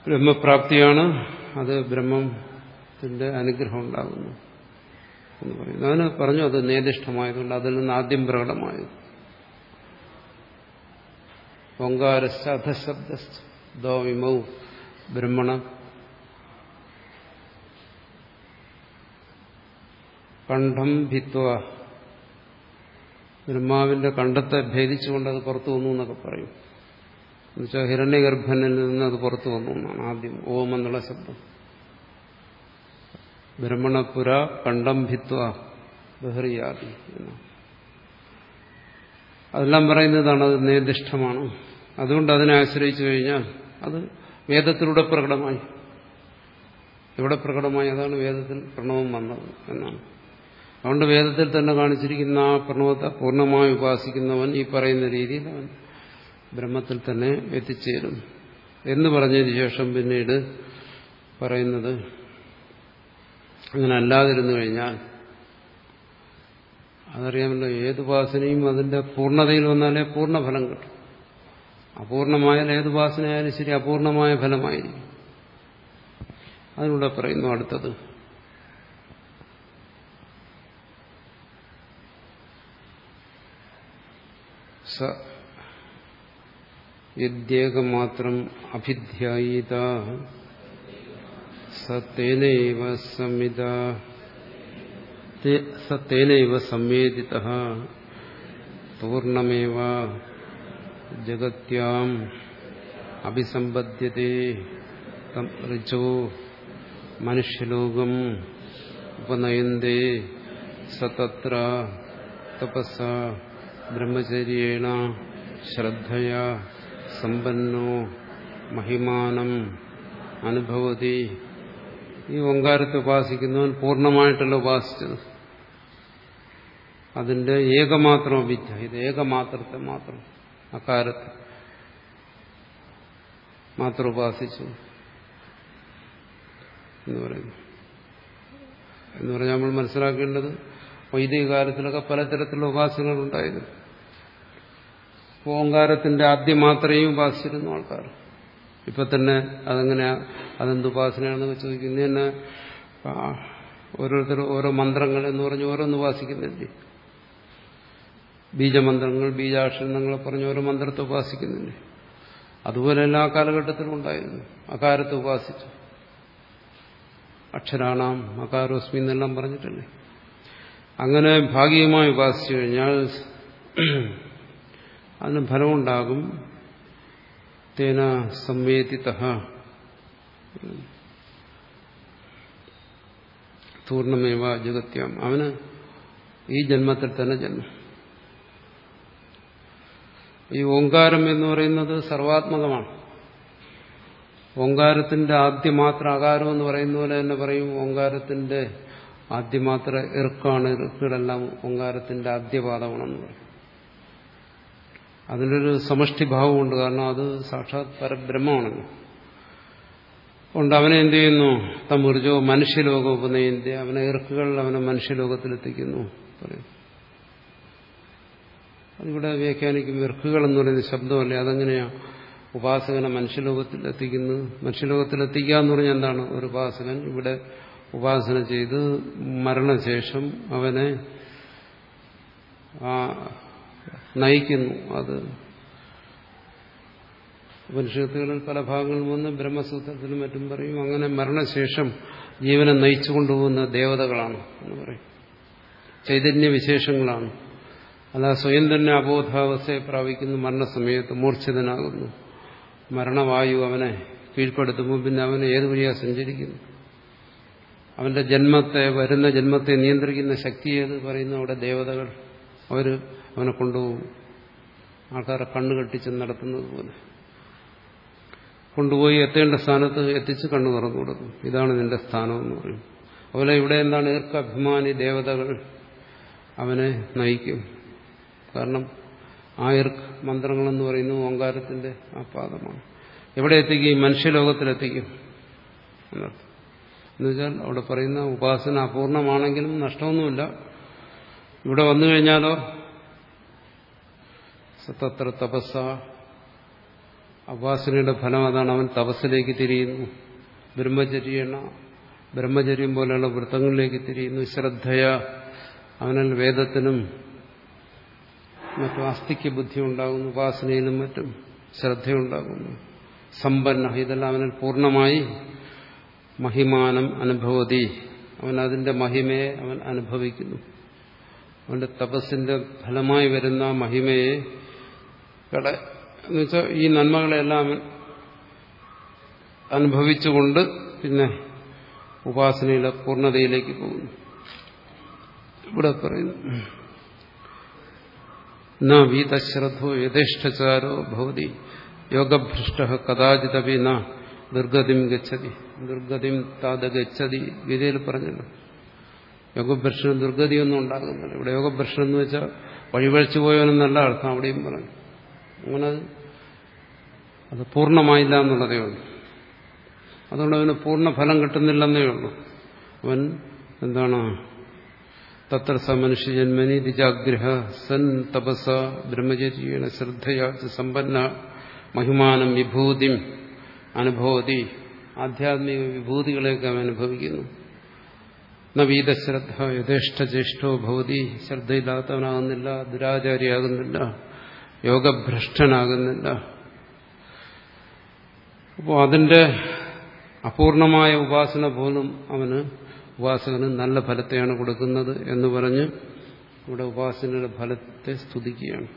ബ്രഹ്മപ്രാപ്തിയാണ്. അത് ബ്രഹ്മത്തിന്റെ അനുഗ്രഹം ഉണ്ടാകുന്നു എന്ന് പറയുന്നു. അതിന് പറഞ്ഞു അത് നേദിഷ്ടമായതുകൊണ്ട് അതിൽ നിന്ന് ആദ്യം പ്രകടമായത്. വിമൗ ബ്രഹ്മണ. കണ്ഠം ഭിത്വ ബ്രഹ്മാവിന്റെ കണ്ടത്തെ ഭേദിച്ചുകൊണ്ട് അത് പുറത്തു വന്നു എന്നൊക്കെ പറയും. എന്നുവെച്ചാൽ ഹിരണ്യഗർഭനിൽ നിന്ന് അത് പുറത്തു വന്നു എന്നാണ് ആദ്യം ഓം എന്നുള്ള ശബ്ദം. ബ്രഹ്മണപുര കണ്ടംഭിത്വ ബഹറിയാദി അതെല്ലാം പറയുന്നതാണ് അത് നിർദ്ദിഷ്ടമാണ് അതുകൊണ്ട് അതിനെ ആശ്രയിച്ചു കഴിഞ്ഞാൽ അത് വേദത്തിലൂടെ പ്രകടമായി. എവിടെ പ്രകടമായി? അതാണ് വേദത്തിൽ പ്രണവം വന്നത് എന്നാണ്. അതുകൊണ്ട് വേദത്തിൽ തന്നെ കാണിച്ചിരിക്കുന്ന ആ പ്രണവത്തെ പൂർണമായി ഉപാസിക്കുന്നവൻ ഈ പറയുന്ന രീതിയിൽ അവൻ ബ്രഹ്മത്തിൽ തന്നെ എത്തിച്ചേരും. എന്ന് പറഞ്ഞതിന് ശേഷം പിന്നീട് പറയുന്നത് അങ്ങനെ അല്ലാതിരുന്നു കഴിഞ്ഞാൽ അതറിയാമല്ലോ ഏത് ഉപാസനയും അതിന്റെ പൂർണതയിൽ വന്നാലേ പൂർണഫലം കിട്ടും. അപൂർണമായ ഏത് ഉപാസനയായാലും ശരി അപൂർണമായ ഫലമായിരിക്കും. അതിലൂടെ പറയുന്നു അടുത്തത്. സ യദ്യേകമാത്രം അഭിധ്യായിത സത്തേനൈവ സംവിത സത്തേനൈവ സംവേദിത. പൂർണമേവ ജഗത്യാം അഭിസമ്പദ്യത്തെ ഋചോ മനുഷ്യലോകം ഉപനയന്തേ. സതത്ര തപസ. ബ്രഹ്മചര്യേണ ശ്രദ്ധയാ സമ്പന്നോ മഹിമാനം അനുഭവതി. ഈ ഓങ്കാരത്തെ ഉപാസിക്കുന്നവൻ പൂർണമായിട്ടല്ല ഉപാസിച്ചത്. അതിന്റെ ഏകമാത്രം വിദ്യ ഇത് ഏകമാത്രത്തെ മാത്രം അക്കാരത്തെ മാത്രം ഉപാസിച്ചു എന്ന് പറയുന്നു. എന്ന് പറഞ്ഞാൽ നമ്മൾ മനസ്സിലാക്കേണ്ടത് വൈദിക കാലത്തിലൊക്കെ പലതരത്തിലുള്ള ഉപാസനകൾ ഉണ്ടായിരുന്നു. ഓങ്കാരത്തിന്റെ ആദ്യം മാത്രമേ ഉപാസിച്ചിരുന്നു ആൾക്കാർ. ഇപ്പൊ തന്നെ അതെങ്ങനെയാ അതെന്ത് ഉപാസനയാണെന്നൊക്കെ ചോദിക്കുന്നത് തന്നെ ഓരോരുത്തർ ഓരോ മന്ത്രങ്ങൾ എന്ന് പറഞ്ഞ് ഓരോന്ന് ഉപാസിക്കുന്നില്ലേ? ബീജമന്ത്രങ്ങൾ ബീജാക്ഷരങ്ങളെ പറഞ്ഞ് ഓരോ മന്ത്രത്തെ ഉപാസിക്കുന്നില്ലേ? അതുപോലെ എല്ലാ കാലഘട്ടത്തിലും ഉണ്ടായിരുന്നു. അകാരത്തെ ഉപാസിച്ചു. അക്ഷരാണാം അകാരോസ്മി എന്നെല്ലാം പറഞ്ഞിട്ടല്ലേ? അങ്ങനെ ഭാഗികമായി ഉപാസിച്ചു കഴിഞ്ഞാൽ അതിന് ഫലമുണ്ടാകും. തേന സംവേദിത പൂർണമേവ ജഗത്യാം. അവന് ഈ ജന്മത്തിൽ തന്നെ ജന്മം. ഈ ഓങ്കാരം എന്ന് പറയുന്നത് സർവാത്മകമാണ്. ഓങ്കാരത്തിന്റെ ആദ്യമാത്ര ആകാരം എന്ന് പറയുന്ന പോലെ തന്നെ പറയും. ഓങ്കാരത്തിന്റെ ആദ്യമാത്ര ഇറുക്കാണ് ഇറുക്കുകളെല്ലാം ഓങ്കാരത്തിന്റെ ആദ്യപാദമാണെന്ന് പറയും. അതിനൊരു സമഷ്ടിഭാവമുണ്ട്. കാരണം അത് സാക്ഷാത് പരബ്രഹ്മമാണല്ലോ. അതുകൊണ്ട് അവനെ എന്ത് ചെയ്യുന്നു? തമുർജോ മനുഷ്യലോകം ഉപനയന്തി. അവനെ ഇറക്കുകൾ അവനെ മനുഷ്യലോകത്തിലെത്തിക്കുന്നു പറയും. അതിവിടെ വ്യാഖ്യാനിക്കും ഇറക്കുകൾ എന്ന് പറയുന്ന ശബ്ദമല്ലേ? അതെങ്ങനെയാ? ഉപാസകനെ മനുഷ്യലോകത്തിലെത്തിക്കുന്നത് മനുഷ്യലോകത്തിലെത്തിക്കുക എന്ന് പറഞ്ഞാൽ എന്താണ്? ഒരു ഉപാസകൻ ഇവിടെ ഉപാസന ചെയ്ത് മരണശേഷം അവനെ നയിക്കുന്നു. അത് ഉപനിഷത്തുകളിൽ പല ഭാഗങ്ങളിൽ വന്ന് ബ്രഹ്മസൂത്രത്തിലും മറ്റും പറയും അങ്ങനെ മരണശേഷം ജീവനെ നയിച്ചു കൊണ്ടുപോകുന്ന ദേവതകളാണ് എന്ന് പറയും. ചൈതന്യ വിശേഷങ്ങളാണ്. അല്ല സ്വയം തന്നെ അബോധാവസ്ഥയെ പ്രാപിക്കുന്നു മരണസമയത്ത് മൂർച്ഛിതനാകുന്നു. മരണവായു അവനെ കീഴ്പ്പെടുത്തുമ്പോൾ പിന്നെ അവൻ ഏത് വഴിയാണ് സഞ്ചരിക്കുന്നു? അവന്റെ ജന്മത്തെ വരുന്ന ജന്മത്തെ നിയന്ത്രിക്കുന്ന ശക്തി ഏത് പറയുന്ന അവിടെ ദേവതകൾ. അവർ അവനെ കൊണ്ടുപോകും. ആൾക്കാരെ കണ്ണു കെട്ടിച്ച് നടത്തുന്നത് പോലെ. കൊണ്ടുപോയി എത്തേണ്ട സ്ഥാനത്ത് എത്തിച്ച് കണ്ണു തുറന്നു കൊടുക്കും. ഇതാണ് നിന്റെ സ്ഥാനം എന്ന് പറയും. അതുപോലെ ഇവിടെ എന്താണ് ഈർക്കഭിമാനി ദേവതകൾ അവനെ നയിക്കും. കാരണം ആ ഇർക്ക് മന്ത്രങ്ങളെന്ന് പറയുന്നു ഓങ്കാരത്തിന്റെ ആ പാദമാണ്. എവിടെ എത്തിക്കും? മനുഷ്യലോകത്തിലെത്തിക്കും. എന്നർത്ഥം. എന്നുവെച്ചാൽ അവിടെ പറയുന്ന ഉപാസന അപൂർണമാണെങ്കിലും നഷ്ടമൊന്നുമില്ല. ഇവിടെ വന്നു കഴിഞ്ഞാലോ? സത്തത്ര തപസ്സ. ഉപാസനയുടെ ഫലം അതാണ്. അവൻ തപസ്സിലേക്ക് തിരിയുന്നു. ബ്രഹ്മചര്യണ ബ്രഹ്മചര്യം പോലെയുള്ള വൃത്തങ്ങളിലേക്ക് തിരിയുന്നു. ശ്രദ്ധയ. അവനിൽ വേദത്തിനും മറ്റും അസ്ഥിക്ക് ബുദ്ധി ഉണ്ടാകുന്നു ഉപാസനയിലും മറ്റും ശ്രദ്ധയുണ്ടാകുന്നു. സമ്പന്ന. ഇതെല്ലാം അവനിൽ പൂർണമായി മഹിമാനം അനുഭവതി. അവൻ അതിന്റെ മഹിമയെ അവൻ അനുഭവിക്കുന്നു. അവന്റെ തപസ്സിന്റെ ഫലമായി വരുന്ന മഹിമയെ കട എന്നുവെച്ചാൽ ഈ നന്മകളെല്ലാം അനുഭവിച്ചുകൊണ്ട് പിന്നെ ഉപാസനയിലെ പൂർണതയിലേക്ക് പോകുന്നു. ഇവിടെ പറയുന്നു ന യഥേഷ്ടചാരോ ഭവതി. യോഗഭ്രഷ്ട കഥാചിതപി ന ദുർഗതിം ഗച്ഛതി. ദുർഗതിം താത ഗച്ഛതി ഗീതയിൽ പറഞ്ഞല്ലോ. യോഗഭ്രഷ്ടന് ദുർഗതിയൊന്നും ഉണ്ടാകുന്നില്ല. ഇവിടെ യോഗഭ്രഷ്ടൻ എന്ന് വെച്ചാൽ വഴിവഴിച്ചു പോയവനെന്നല്ല അർത്ഥം അവിടെയും പറഞ്ഞു. അങ്ങനെ അത് പൂർണമായില്ല എന്നുള്ളതേ ഉള്ളൂ. അതുകൊണ്ട് അവന് പൂർണ ഫലം കിട്ടുന്നില്ലെന്നേ ഉള്ളൂ. അവൻ എന്താണ്? തത്ര സ മനുഷ്യ ജന്മനി ദിജാഗ്രഹ സൻ തപസ ബ്രഹ്മചര്യേണ ശ്രദ്ധയാ സമ്പന്ന മഹിമാനം വിഭൂതിം അനുഭവതി ആധ്യാത്മിക വിഭൂതികളെയൊക്കെ അവൻ അനുഭവിക്കുന്നു. നവീതശ്രദ്ധ ജ്യേഷ്ഠോ ഭവതി ശ്രദ്ധയില്ലാത്തവനാകുന്നില്ല ദുരാചാരിയാകുന്നില്ല യോഗഭ്രഷ്ടനാകുന്നില്ല. അപ്പോൾ അതിന്റെ അപൂർണമായ ഉപാസന പോലും അവന് ഉപാസകന് നല്ല ഫലത്തെയാണ് കൊടുക്കുന്നത് എന്ന് പറഞ്ഞ് ഇവിടെ ഉപാസനയുടെ ഫലത്തെ സ്തുതിക്കുകയാണ്.